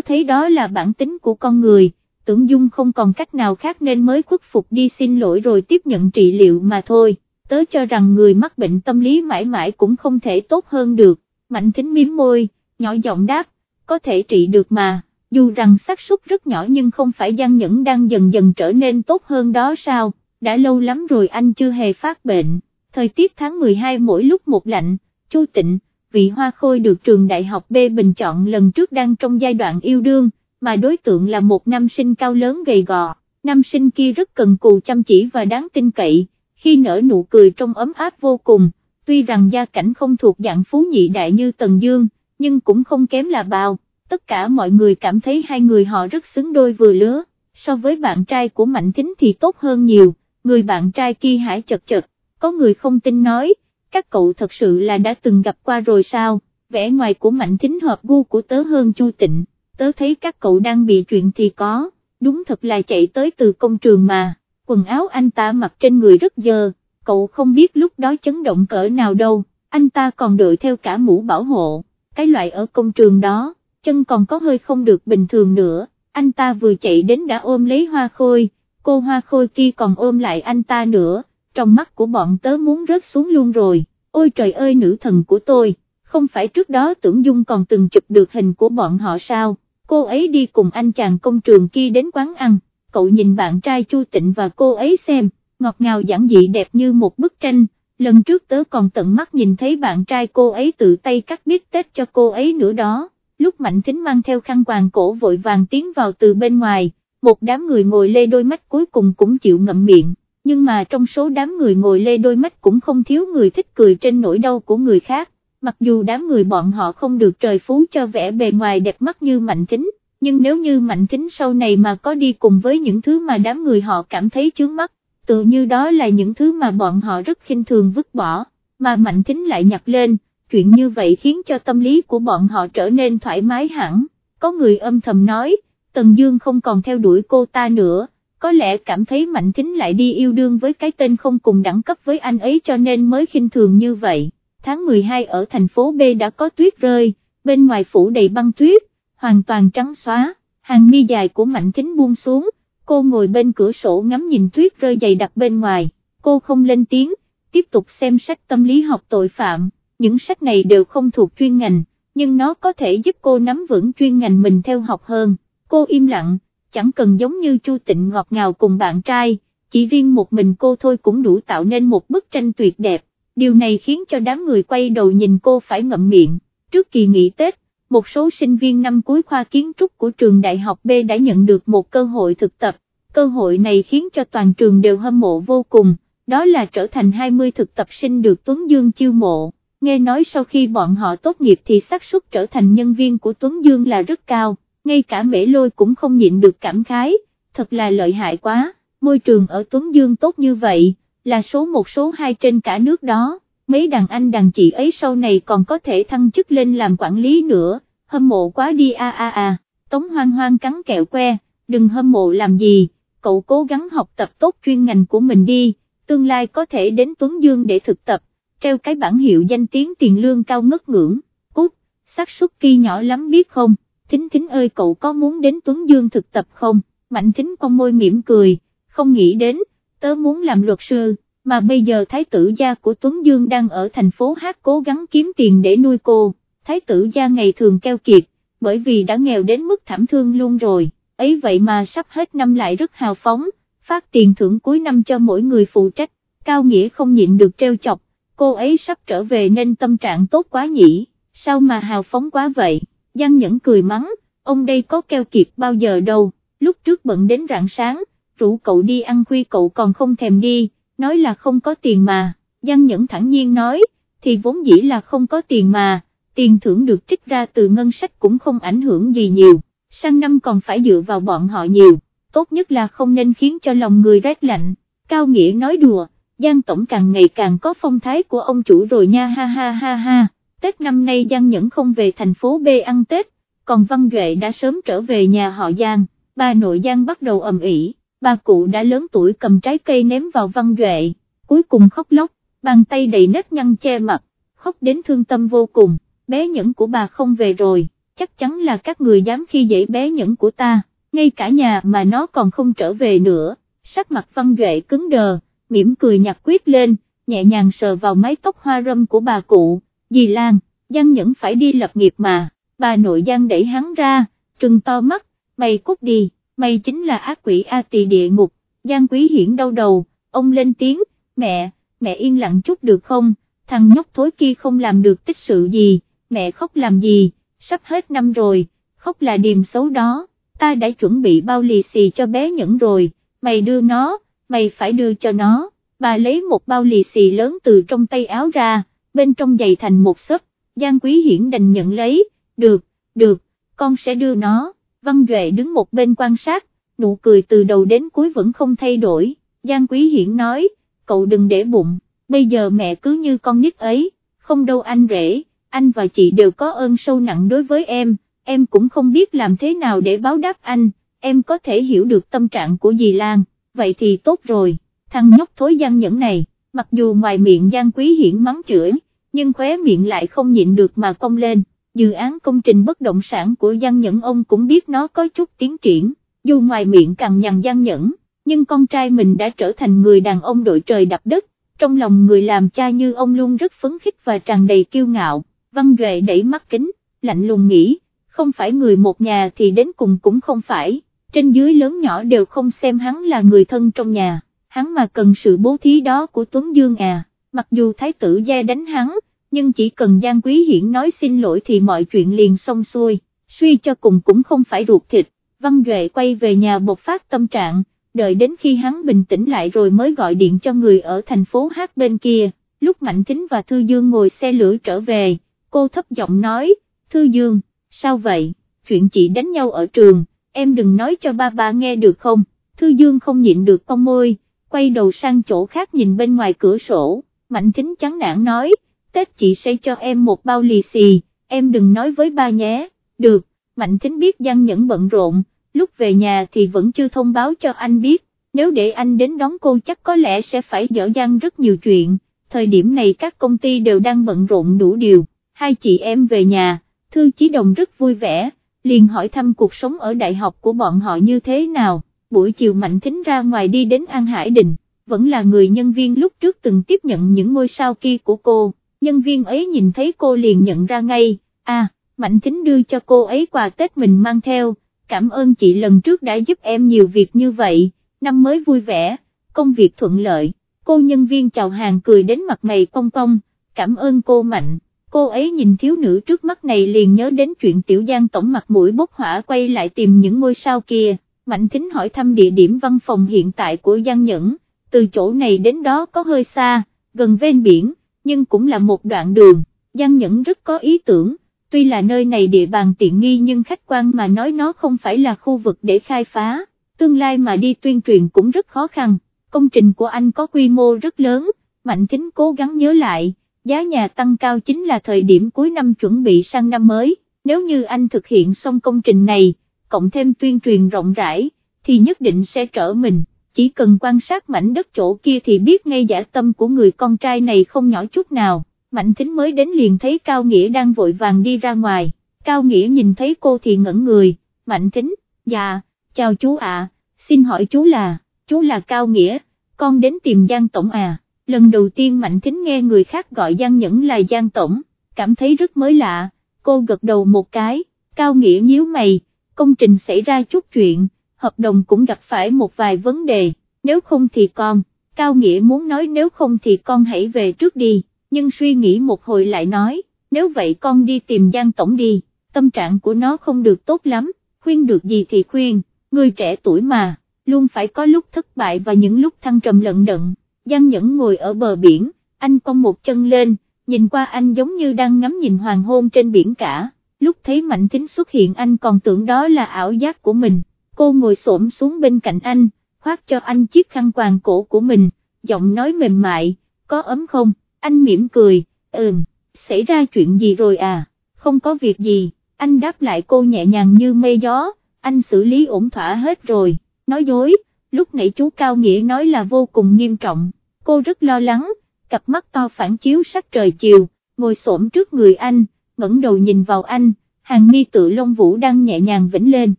thấy đó là bản tính của con người tưởng dung không còn cách nào khác nên mới khuất phục đi xin lỗi rồi tiếp nhận trị liệu mà thôi, tớ cho rằng người mắc bệnh tâm lý mãi mãi cũng không thể tốt hơn được, Mạnh Thính miếm môi, nhỏ giọng đáp, có thể trị được mà, dù rằng xác suất rất nhỏ nhưng không phải gian Nhẫn đang dần dần trở nên tốt hơn đó sao, đã lâu lắm rồi anh chưa hề phát bệnh, thời tiết tháng 12 mỗi lúc một lạnh, Chu Tịnh, vị hoa khôi được trường đại học B bình chọn lần trước đang trong giai đoạn yêu đương, mà đối tượng là một nam sinh cao lớn gầy gò, nam sinh kia rất cần cù chăm chỉ và đáng tin cậy, khi nở nụ cười trong ấm áp vô cùng, tuy rằng gia cảnh không thuộc dạng phú nhị đại như Tần Dương, nhưng cũng không kém là bao, tất cả mọi người cảm thấy hai người họ rất xứng đôi vừa lứa, so với bạn trai của Mạnh Thính thì tốt hơn nhiều, người bạn trai kia hải chật chật, có người không tin nói, các cậu thật sự là đã từng gặp qua rồi sao, vẻ ngoài của Mạnh Thính hợp gu của tớ hơn Chu Tịnh, tớ thấy các cậu đang bị chuyện thì có, đúng thật là chạy tới từ công trường mà, quần áo anh ta mặc trên người rất dơ, cậu không biết lúc đó chấn động cỡ nào đâu, anh ta còn đội theo cả mũ bảo hộ, cái loại ở công trường đó, chân còn có hơi không được bình thường nữa, anh ta vừa chạy đến đã ôm lấy hoa khôi, cô hoa khôi kia còn ôm lại anh ta nữa, trong mắt của bọn tớ muốn rớt xuống luôn rồi, ôi trời ơi nữ thần của tôi, không phải trước đó tưởng dung còn từng chụp được hình của bọn họ sao, cô ấy đi cùng anh chàng công trường kia đến quán ăn, cậu nhìn bạn trai Chu Tịnh và cô ấy xem, ngọt ngào giản dị đẹp như một bức tranh, lần trước tớ còn tận mắt nhìn thấy bạn trai cô ấy tự tay cắt biết Tết cho cô ấy nữa đó, lúc Mạnh Thính mang theo khăn quàng cổ vội vàng tiến vào từ bên ngoài, một đám người ngồi lê đôi mắt cuối cùng cũng chịu ngậm miệng, nhưng mà trong số đám người ngồi lê đôi mắt cũng không thiếu người thích cười trên nỗi đau của người khác, mặc dù đám người bọn họ không được trời phú cho vẻ bề ngoài đẹp mắt như Mạnh Thính, nhưng nếu như Mạnh Thính sau này mà có đi cùng với những thứ mà đám người họ cảm thấy chướng mắt, tự như đó là những thứ mà bọn họ rất khinh thường vứt bỏ, mà Mạnh Thính lại nhặt lên, chuyện như vậy khiến cho tâm lý của bọn họ trở nên thoải mái hẳn, có người âm thầm nói, Tần Dương không còn theo đuổi cô ta nữa, có lẽ cảm thấy Mạnh Thính lại đi yêu đương với cái tên không cùng đẳng cấp với anh ấy cho nên mới khinh thường như vậy. Tháng 12 ở thành phố B đã có tuyết rơi, bên ngoài phủ đầy băng tuyết, hoàn toàn trắng xóa, hàng mi dài của Mạnh Thính buông xuống, cô ngồi bên cửa sổ ngắm nhìn tuyết rơi dày đặc bên ngoài, cô không lên tiếng, tiếp tục xem sách tâm lý học tội phạm, những sách này đều không thuộc chuyên ngành, nhưng nó có thể giúp cô nắm vững chuyên ngành mình theo học hơn, cô im lặng, chẳng cần giống như Chu Tịnh ngọt ngào cùng bạn trai, chỉ riêng một mình cô thôi cũng đủ tạo nên một bức tranh tuyệt đẹp, điều này khiến cho đám người quay đầu nhìn cô phải ngậm miệng, trước kỳ nghỉ Tết, một số sinh viên năm cuối khoa kiến trúc của trường đại học B đã nhận được một cơ hội thực tập, cơ hội này khiến cho toàn trường đều hâm mộ vô cùng, đó là trở thành 20 thực tập sinh được Tuấn Dương chiêu mộ, nghe nói sau khi bọn họ tốt nghiệp thì xác suất trở thành nhân viên của Tuấn Dương là rất cao, ngay cả mễ lôi cũng không nhịn được cảm khái, thật là lợi hại quá, môi trường ở Tuấn Dương tốt như vậy, là số một số hai trên cả nước đó mấy đàn anh đàn chị ấy sau này còn có thể thăng chức lên làm quản lý nữa, hâm mộ quá đi a a a, tống hoang hoang cắn kẹo que, đừng hâm mộ làm gì, cậu cố gắng học tập tốt chuyên ngành của mình đi, tương lai có thể đến Tuấn Dương để thực tập, treo cái bản hiệu danh tiếng tiền lương cao ngất ngưỡng, cút, xác suất kỳ nhỏ lắm biết không, thính thính ơi cậu có muốn đến Tuấn Dương thực tập không, mạnh thính con môi mỉm cười, không nghĩ đến, tớ muốn làm luật sư mà bây giờ thái tử gia của Tuấn Dương đang ở thành phố Hát cố gắng kiếm tiền để nuôi cô, thái tử gia ngày thường keo kiệt, bởi vì đã nghèo đến mức thảm thương luôn rồi, ấy vậy mà sắp hết năm lại rất hào phóng, phát tiền thưởng cuối năm cho mỗi người phụ trách, Cao Nghĩa không nhịn được treo chọc, cô ấy sắp trở về nên tâm trạng tốt quá nhỉ, sao mà hào phóng quá vậy, Giang Nhẫn cười mắng, ông đây có keo kiệt bao giờ đâu, lúc trước bận đến rạng sáng, rủ cậu đi ăn khuya cậu còn không thèm đi nói là không có tiền mà, Giang Nhẫn thẳng nhiên nói, thì vốn dĩ là không có tiền mà, tiền thưởng được trích ra từ ngân sách cũng không ảnh hưởng gì nhiều, sang năm còn phải dựa vào bọn họ nhiều, tốt nhất là không nên khiến cho lòng người rét lạnh, Cao Nghĩa nói đùa, Giang Tổng càng ngày càng có phong thái của ông chủ rồi nha ha ha ha ha, Tết năm nay Giang Nhẫn không về thành phố B ăn Tết, còn Văn Duệ đã sớm trở về nhà họ Giang, bà nội Giang bắt đầu ầm ĩ bà cụ đã lớn tuổi cầm trái cây ném vào văn duệ, cuối cùng khóc lóc, bàn tay đầy nếp nhăn che mặt, khóc đến thương tâm vô cùng, bé nhẫn của bà không về rồi, chắc chắn là các người dám khi dễ bé nhẫn của ta, ngay cả nhà mà nó còn không trở về nữa, sắc mặt văn duệ cứng đờ, mỉm cười nhạt quyết lên, nhẹ nhàng sờ vào mái tóc hoa râm của bà cụ, dì Lan, Giang Nhẫn phải đi lập nghiệp mà, bà nội Giang đẩy hắn ra, trừng to mắt, mày cút đi, mày chính là ác quỷ A tỳ địa ngục, Giang Quý Hiển đau đầu, ông lên tiếng, mẹ, mẹ yên lặng chút được không, thằng nhóc thối kia không làm được tích sự gì, mẹ khóc làm gì, sắp hết năm rồi, khóc là điềm xấu đó, ta đã chuẩn bị bao lì xì cho bé Nhẫn rồi, mày đưa nó, mày phải đưa cho nó, bà lấy một bao lì xì lớn từ trong tay áo ra, bên trong dày thành một xấp, Giang Quý Hiển đành nhận lấy, được, được, con sẽ đưa nó, Văn Duệ đứng một bên quan sát, nụ cười từ đầu đến cuối vẫn không thay đổi, Giang Quý Hiển nói, cậu đừng để bụng, bây giờ mẹ cứ như con nít ấy, không đâu anh rể, anh và chị đều có ơn sâu nặng đối với em, em cũng không biết làm thế nào để báo đáp anh, em có thể hiểu được tâm trạng của dì Lan, vậy thì tốt rồi, thằng nhóc thối gian Nhẫn này, mặc dù ngoài miệng Giang Quý Hiển mắng chửi, nhưng khóe miệng lại không nhịn được mà cong lên, dự án công trình bất động sản của Giang Nhẫn ông cũng biết nó có chút tiến triển, dù ngoài miệng càng nhằn Giang Nhẫn, nhưng con trai mình đã trở thành người đàn ông đội trời đập đất, trong lòng người làm cha như ông luôn rất phấn khích và tràn đầy kiêu ngạo, Văn Duệ đẩy mắt kính, lạnh lùng nghĩ, không phải người một nhà thì đến cùng cũng không phải, trên dưới lớn nhỏ đều không xem hắn là người thân trong nhà, hắn mà cần sự bố thí đó của Tuấn Dương à, mặc dù thái tử gia đánh hắn, nhưng chỉ cần Giang Quý Hiển nói xin lỗi thì mọi chuyện liền xong xuôi, suy cho cùng cũng không phải ruột thịt, Văn Duệ quay về nhà bộc phát tâm trạng, đợi đến khi hắn bình tĩnh lại rồi mới gọi điện cho người ở thành phố hát bên kia, lúc Mạnh Thính và Thư Dương ngồi xe lửa trở về, cô thấp giọng nói, Thư Dương, sao vậy, chuyện chị đánh nhau ở trường, em đừng nói cho ba ba nghe được không, Thư Dương không nhịn được con môi, quay đầu sang chỗ khác nhìn bên ngoài cửa sổ, Mạnh Thính chán nản nói, Tết chị sẽ cho em một bao lì xì, em đừng nói với ba nhé, được, Mạnh Thính biết Giang Nhẫn bận rộn, lúc về nhà thì vẫn chưa thông báo cho anh biết, nếu để anh đến đón cô chắc có lẽ sẽ phải dở dang rất nhiều chuyện, thời điểm này các công ty đều đang bận rộn đủ điều, hai chị em về nhà, Thư Chí Đồng rất vui vẻ, liền hỏi thăm cuộc sống ở đại học của bọn họ như thế nào, buổi chiều Mạnh Thính ra ngoài đi đến An Hải Đình, vẫn là người nhân viên lúc trước từng tiếp nhận những ngôi sao kia của cô, nhân viên ấy nhìn thấy cô liền nhận ra ngay, à, Mạnh Thính đưa cho cô ấy quà Tết mình mang theo, cảm ơn chị lần trước đã giúp em nhiều việc như vậy, năm mới vui vẻ, công việc thuận lợi, cô nhân viên chào hàng cười đến mặt mày cong cong, cảm ơn cô Mạnh, cô ấy nhìn thiếu nữ trước mắt này liền nhớ đến chuyện tiểu giang tổng mặt mũi bốc hỏa quay lại tìm những ngôi sao kia, Mạnh Thính hỏi thăm địa điểm văn phòng hiện tại của Giang Nhẫn, từ chỗ này đến đó có hơi xa, gần ven biển, nhưng cũng là một đoạn đường, Giang Nhẫn rất có ý tưởng tuy là nơi này địa bàn tiện nghi nhưng khách quan mà nói nó không phải là khu vực để khai phá, tương lai mà đi tuyên truyền cũng rất khó khăn, công trình của anh có quy mô rất lớn, Mạnh Thính cố gắng nhớ lại, giá nhà tăng cao chính là thời điểm cuối năm chuẩn bị sang năm mới, nếu như anh thực hiện xong công trình này, cộng thêm tuyên truyền rộng rãi, thì nhất định sẽ trở mình, chỉ cần quan sát mảnh đất chỗ kia thì biết ngay giả tâm của người con trai này không nhỏ chút nào. Mạnh Thính mới đến liền thấy Cao Nghĩa đang vội vàng đi ra ngoài, Cao Nghĩa nhìn thấy cô thì ngẩn người, Mạnh Thính, dạ, chào chú ạ, xin hỏi chú là, chú là Cao Nghĩa, con đến tìm Giang Tổng à, lần đầu tiên Mạnh Thính nghe người khác gọi Giang Nhẫn là Giang Tổng, cảm thấy rất mới lạ, cô gật đầu một cái, Cao Nghĩa nhíu mày, công trình xảy ra chút chuyện, hợp đồng cũng gặp phải một vài vấn đề, nếu không thì con, Cao Nghĩa muốn nói nếu không thì con hãy về trước đi nhưng suy nghĩ một hồi lại nói, nếu vậy con đi tìm Giang Tổng đi, tâm trạng của nó không được tốt lắm, khuyên được gì thì khuyên, người trẻ tuổi mà, luôn phải có lúc thất bại và những lúc thăng trầm lận đận, Giang Nhẫn ngồi ở bờ biển, anh cong một chân lên, nhìn qua anh giống như đang ngắm nhìn hoàng hôn trên biển cả, lúc thấy Mạnh Thính xuất hiện anh còn tưởng đó là ảo giác của mình, cô ngồi xổm xuống bên cạnh anh, khoác cho anh chiếc khăn quàng cổ của mình, giọng nói mềm mại, có ấm không? anh mỉm cười, ừm, xảy ra chuyện gì rồi à, không có việc gì, anh đáp lại cô nhẹ nhàng như mây gió, anh xử lý ổn thỏa hết rồi, nói dối, lúc nãy chú Cao Nghĩa nói là vô cùng nghiêm trọng, cô rất lo lắng, cặp mắt to phản chiếu sắc trời chiều, ngồi xổm trước người anh, ngẩng đầu nhìn vào anh, hàng mi tự lông vũ đang nhẹ nhàng vĩnh lên,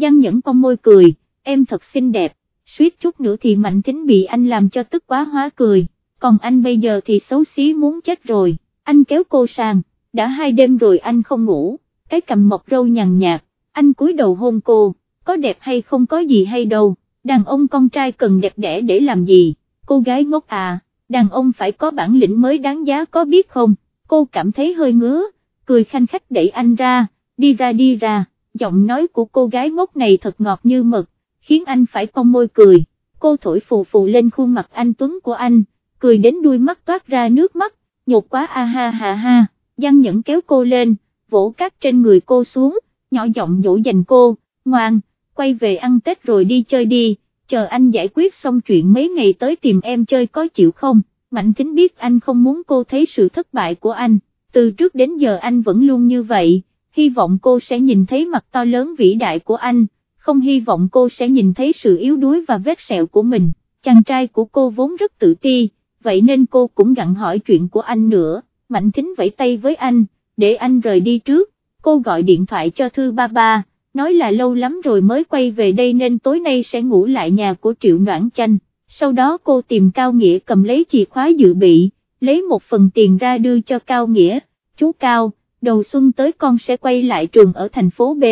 Giang nhẫn con môi cười, em thật xinh đẹp, suýt chút nữa thì mạnh tính bị anh làm cho tức quá hóa cười còn anh bây giờ thì xấu xí muốn chết rồi, anh kéo cô sang, đã hai đêm rồi anh không ngủ, cái cầm mọc râu nhàn nhạt, anh cúi đầu hôn cô, có đẹp hay không có gì hay đâu, đàn ông con trai cần đẹp đẽ để làm gì, cô gái ngốc à, đàn ông phải có bản lĩnh mới đáng giá có biết không, cô cảm thấy hơi ngứa, cười khanh khách đẩy anh ra, đi ra đi ra, giọng nói của cô gái ngốc này thật ngọt như mật, khiến anh phải cong môi cười, cô thổi phù phù lên khuôn mặt anh Tuấn của anh, cười đến đuôi mắt toát ra nước mắt, nhột quá a ha ha ha, Giang Nhẫn kéo cô lên, vỗ cát trên người cô xuống, nhỏ giọng dỗ dành cô, ngoan, quay về ăn Tết rồi đi chơi đi, chờ anh giải quyết xong chuyện mấy ngày tới tìm em chơi có chịu không, Mạnh Thính biết anh không muốn cô thấy sự thất bại của anh, từ trước đến giờ anh vẫn luôn như vậy, hy vọng cô sẽ nhìn thấy mặt to lớn vĩ đại của anh, không hy vọng cô sẽ nhìn thấy sự yếu đuối và vết sẹo của mình, chàng trai của cô vốn rất tự ti, vậy nên cô cũng gặn hỏi chuyện của anh nữa, Mạnh Thính vẫy tay với anh, để anh rời đi trước, cô gọi điện thoại cho Thư Ba Ba, nói là lâu lắm rồi mới quay về đây nên tối nay sẽ ngủ lại nhà của Triệu Noãn Chanh, sau đó cô tìm Cao Nghĩa cầm lấy chìa khóa dự bị, lấy một phần tiền ra đưa cho Cao Nghĩa, chú Cao, đầu xuân tới con sẽ quay lại trường ở thành phố B,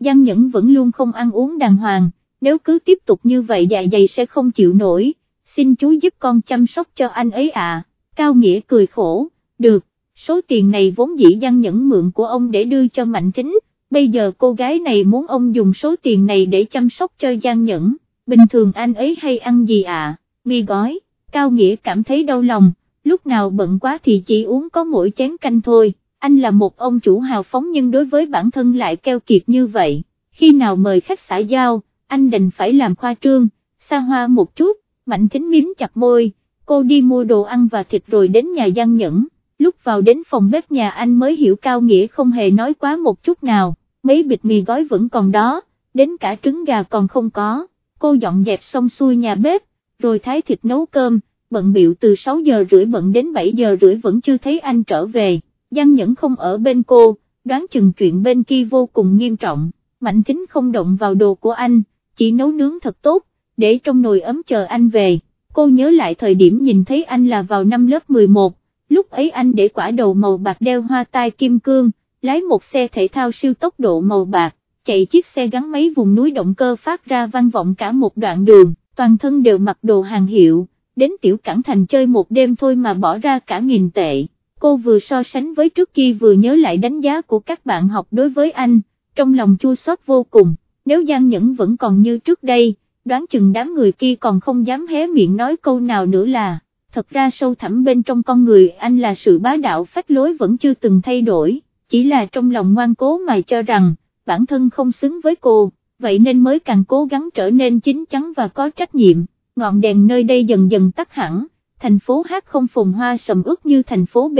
Giang Nhẫn vẫn luôn không ăn uống đàng hoàng, nếu cứ tiếp tục như vậy dạ dày sẽ không chịu nổi, xin chú giúp con chăm sóc cho anh ấy à, Cao Nghĩa cười khổ, được, số tiền này vốn dĩ Giang Nhẫn mượn của ông để đưa cho Mạnh Thính, bây giờ cô gái này muốn ông dùng số tiền này để chăm sóc cho Giang Nhẫn, bình thường anh ấy hay ăn gì à, mì gói, Cao Nghĩa cảm thấy đau lòng, lúc nào bận quá thì chỉ uống có mỗi chén canh thôi, anh là một ông chủ hào phóng nhưng đối với bản thân lại keo kiệt như vậy, khi nào mời khách xã giao, anh đành phải làm khoa trương, xa hoa một chút, Mạnh Thính miếm chặt môi, cô đi mua đồ ăn và thịt rồi đến nhà Giang Nhẫn. Lúc vào đến phòng bếp nhà anh mới hiểu Cao Nghĩa không hề nói quá một chút nào, mấy bịch mì gói vẫn còn đó, đến cả trứng gà còn không có, cô dọn dẹp xong xuôi nhà bếp, rồi thái thịt nấu cơm, bận biệu từ 6 giờ rưỡi bận đến 7 giờ rưỡi vẫn chưa thấy anh trở về, Giang Nhẫn không ở bên cô, đoán chừng chuyện bên kia vô cùng nghiêm trọng, Mạnh Thính không động vào đồ của anh, chỉ nấu nướng thật tốt, để trong nồi ấm chờ anh về, cô nhớ lại thời điểm nhìn thấy anh là vào năm lớp 11, lúc ấy anh để quả đầu màu bạc đeo hoa tai kim cương, lái một xe thể thao siêu tốc độ màu bạc, chạy chiếc xe gắn máy vùng núi động cơ phát ra vang vọng cả một đoạn đường, toàn thân đều mặc đồ hàng hiệu, đến tiểu cảng thành chơi một đêm thôi mà bỏ ra cả nghìn tệ. Cô vừa so sánh với trước kia vừa nhớ lại đánh giá của các bạn học đối với anh, trong lòng chua xót vô cùng, nếu Giang Nhẫn vẫn còn như trước đây, đoán chừng đám người kia còn không dám hé miệng nói câu nào nữa là thật ra sâu thẳm bên trong con người anh là sự bá đạo phách lối vẫn chưa từng thay đổi, chỉ là trong lòng ngoan cố mà cho rằng, bản thân không xứng với cô, vậy nên mới càng cố gắng trở nên chính chắn và có trách nhiệm, ngọn đèn nơi đây dần dần tắt hẳn, thành phố hát không phồn hoa sầm ướt như thành phố B,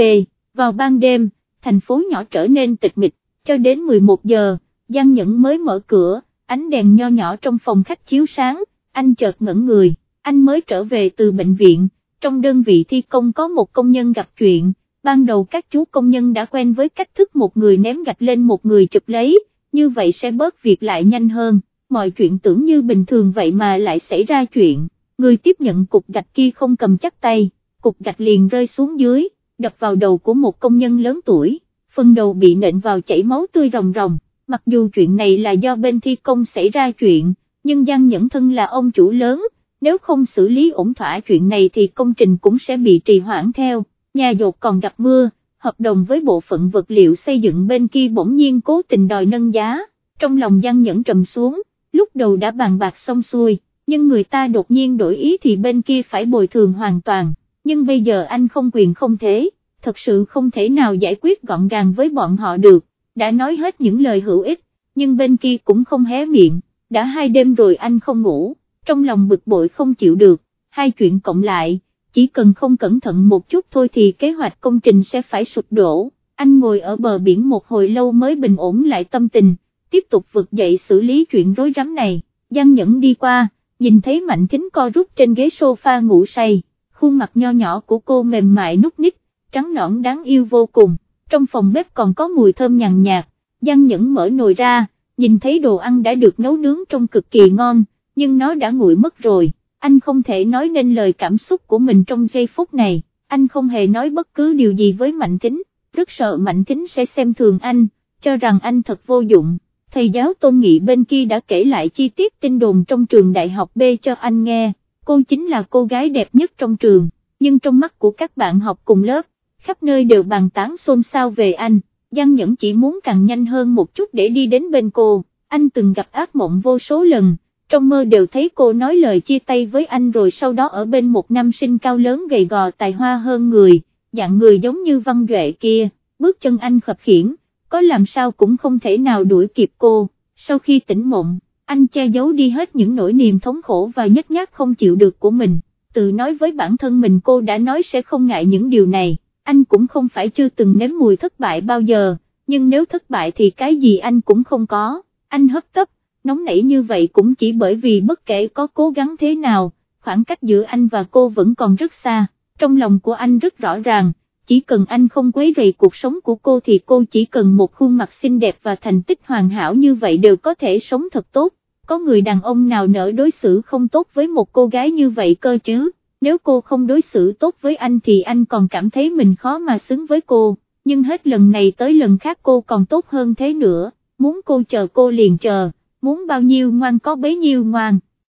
vào ban đêm, thành phố nhỏ trở nên tịch mịch, cho đến 11 giờ, Giang Nhẫn mới mở cửa, ánh đèn nho nhỏ trong phòng khách chiếu sáng, anh chợt ngẩn người, anh mới trở về từ bệnh viện trong đơn vị thi công có một công nhân gặp chuyện, ban đầu các chú công nhân đã quen với cách thức một người ném gạch lên một người chụp lấy, như vậy sẽ bớt việc lại nhanh hơn, mọi chuyện tưởng như bình thường vậy mà lại xảy ra chuyện, người tiếp nhận cục gạch kia không cầm chắc tay, cục gạch liền rơi xuống dưới, đập vào đầu của một công nhân lớn tuổi, phần đầu bị nện vào chảy máu tươi ròng ròng, mặc dù chuyện này là do bên thi công xảy ra chuyện, nhưng Giang Nhẫn Thân là ông chủ lớn, nếu không xử lý ổn thỏa chuyện này thì công trình cũng sẽ bị trì hoãn theo, nhà dột còn gặp mưa, hợp đồng với bộ phận vật liệu xây dựng bên kia bỗng nhiên cố tình đòi nâng giá, trong lòng Giang Nhẫn trầm xuống, lúc đầu đã bàn bạc xong xuôi, nhưng người ta đột nhiên đổi ý thì bên kia phải bồi thường hoàn toàn, nhưng bây giờ anh không quyền không thế, thật sự không thể nào giải quyết gọn gàng với bọn họ được, đã nói hết những lời hữu ích, nhưng bên kia cũng không hé miệng, đã hai đêm rồi anh không ngủ trong lòng bực bội không chịu được, hai chuyện cộng lại, chỉ cần không cẩn thận một chút thôi thì kế hoạch công trình sẽ phải sụp đổ, anh ngồi ở bờ biển một hồi lâu mới bình ổn lại tâm tình, tiếp tục vực dậy xử lý chuyện rối rắm này, Giang Nhẫn đi qua, nhìn thấy Mạnh Thính co rút trên ghế sofa ngủ say, khuôn mặt nho nhỏ của cô mềm mại nút nít, trắng nõn đáng yêu vô cùng, trong phòng bếp còn có mùi thơm nhàn nhạt, Giang Nhẫn mở nồi ra, nhìn thấy đồ ăn đã được nấu nướng trông cực kỳ ngon, nhưng nó đã nguội mất rồi, anh không thể nói nên lời cảm xúc của mình trong giây phút này, anh không hề nói bất cứ điều gì với Mạnh Thính, rất sợ Mạnh Thính sẽ xem thường anh, cho rằng anh thật vô dụng. Thầy giáo tôn nghị bên kia đã kể lại chi tiết tin đồn trong trường đại học B cho anh nghe, cô chính là cô gái đẹp nhất trong trường, nhưng trong mắt của các bạn học cùng lớp, khắp nơi đều bàn tán xôn xao về anh, Giang Nhẫn chỉ muốn càng nhanh hơn một chút để đi đến bên cô, anh từng gặp ác mộng vô số lần, trong mơ đều thấy cô nói lời chia tay với anh rồi sau đó ở bên một nam sinh cao lớn gầy gò tài hoa hơn người, dạng người giống như văn duệ kia, bước chân anh khập khiển, có làm sao cũng không thể nào đuổi kịp cô, sau khi tỉnh mộng, anh che giấu đi hết những nỗi niềm thống khổ và nhất nhát không chịu được của mình, tự nói với bản thân mình cô đã nói sẽ không ngại những điều này, anh cũng không phải chưa từng nếm mùi thất bại bao giờ, nhưng nếu thất bại thì cái gì anh cũng không có, anh hấp tấp, nóng nảy như vậy cũng chỉ bởi vì bất kể có cố gắng thế nào, khoảng cách giữa anh và cô vẫn còn rất xa, trong lòng của anh rất rõ ràng, chỉ cần anh không quấy rầy cuộc sống của cô thì cô chỉ cần một khuôn mặt xinh đẹp và thành tích hoàn hảo như vậy đều có thể sống thật tốt, có người đàn ông nào nỡ đối xử không tốt với một cô gái như vậy cơ chứ, nếu cô không đối xử tốt với anh thì anh còn cảm thấy mình khó mà xứng với cô, nhưng hết lần này tới lần khác cô còn tốt hơn thế nữa, muốn cô chờ cô liền chờ, muốn bao nhiêu ngoan có bấy nhiêu ngoan.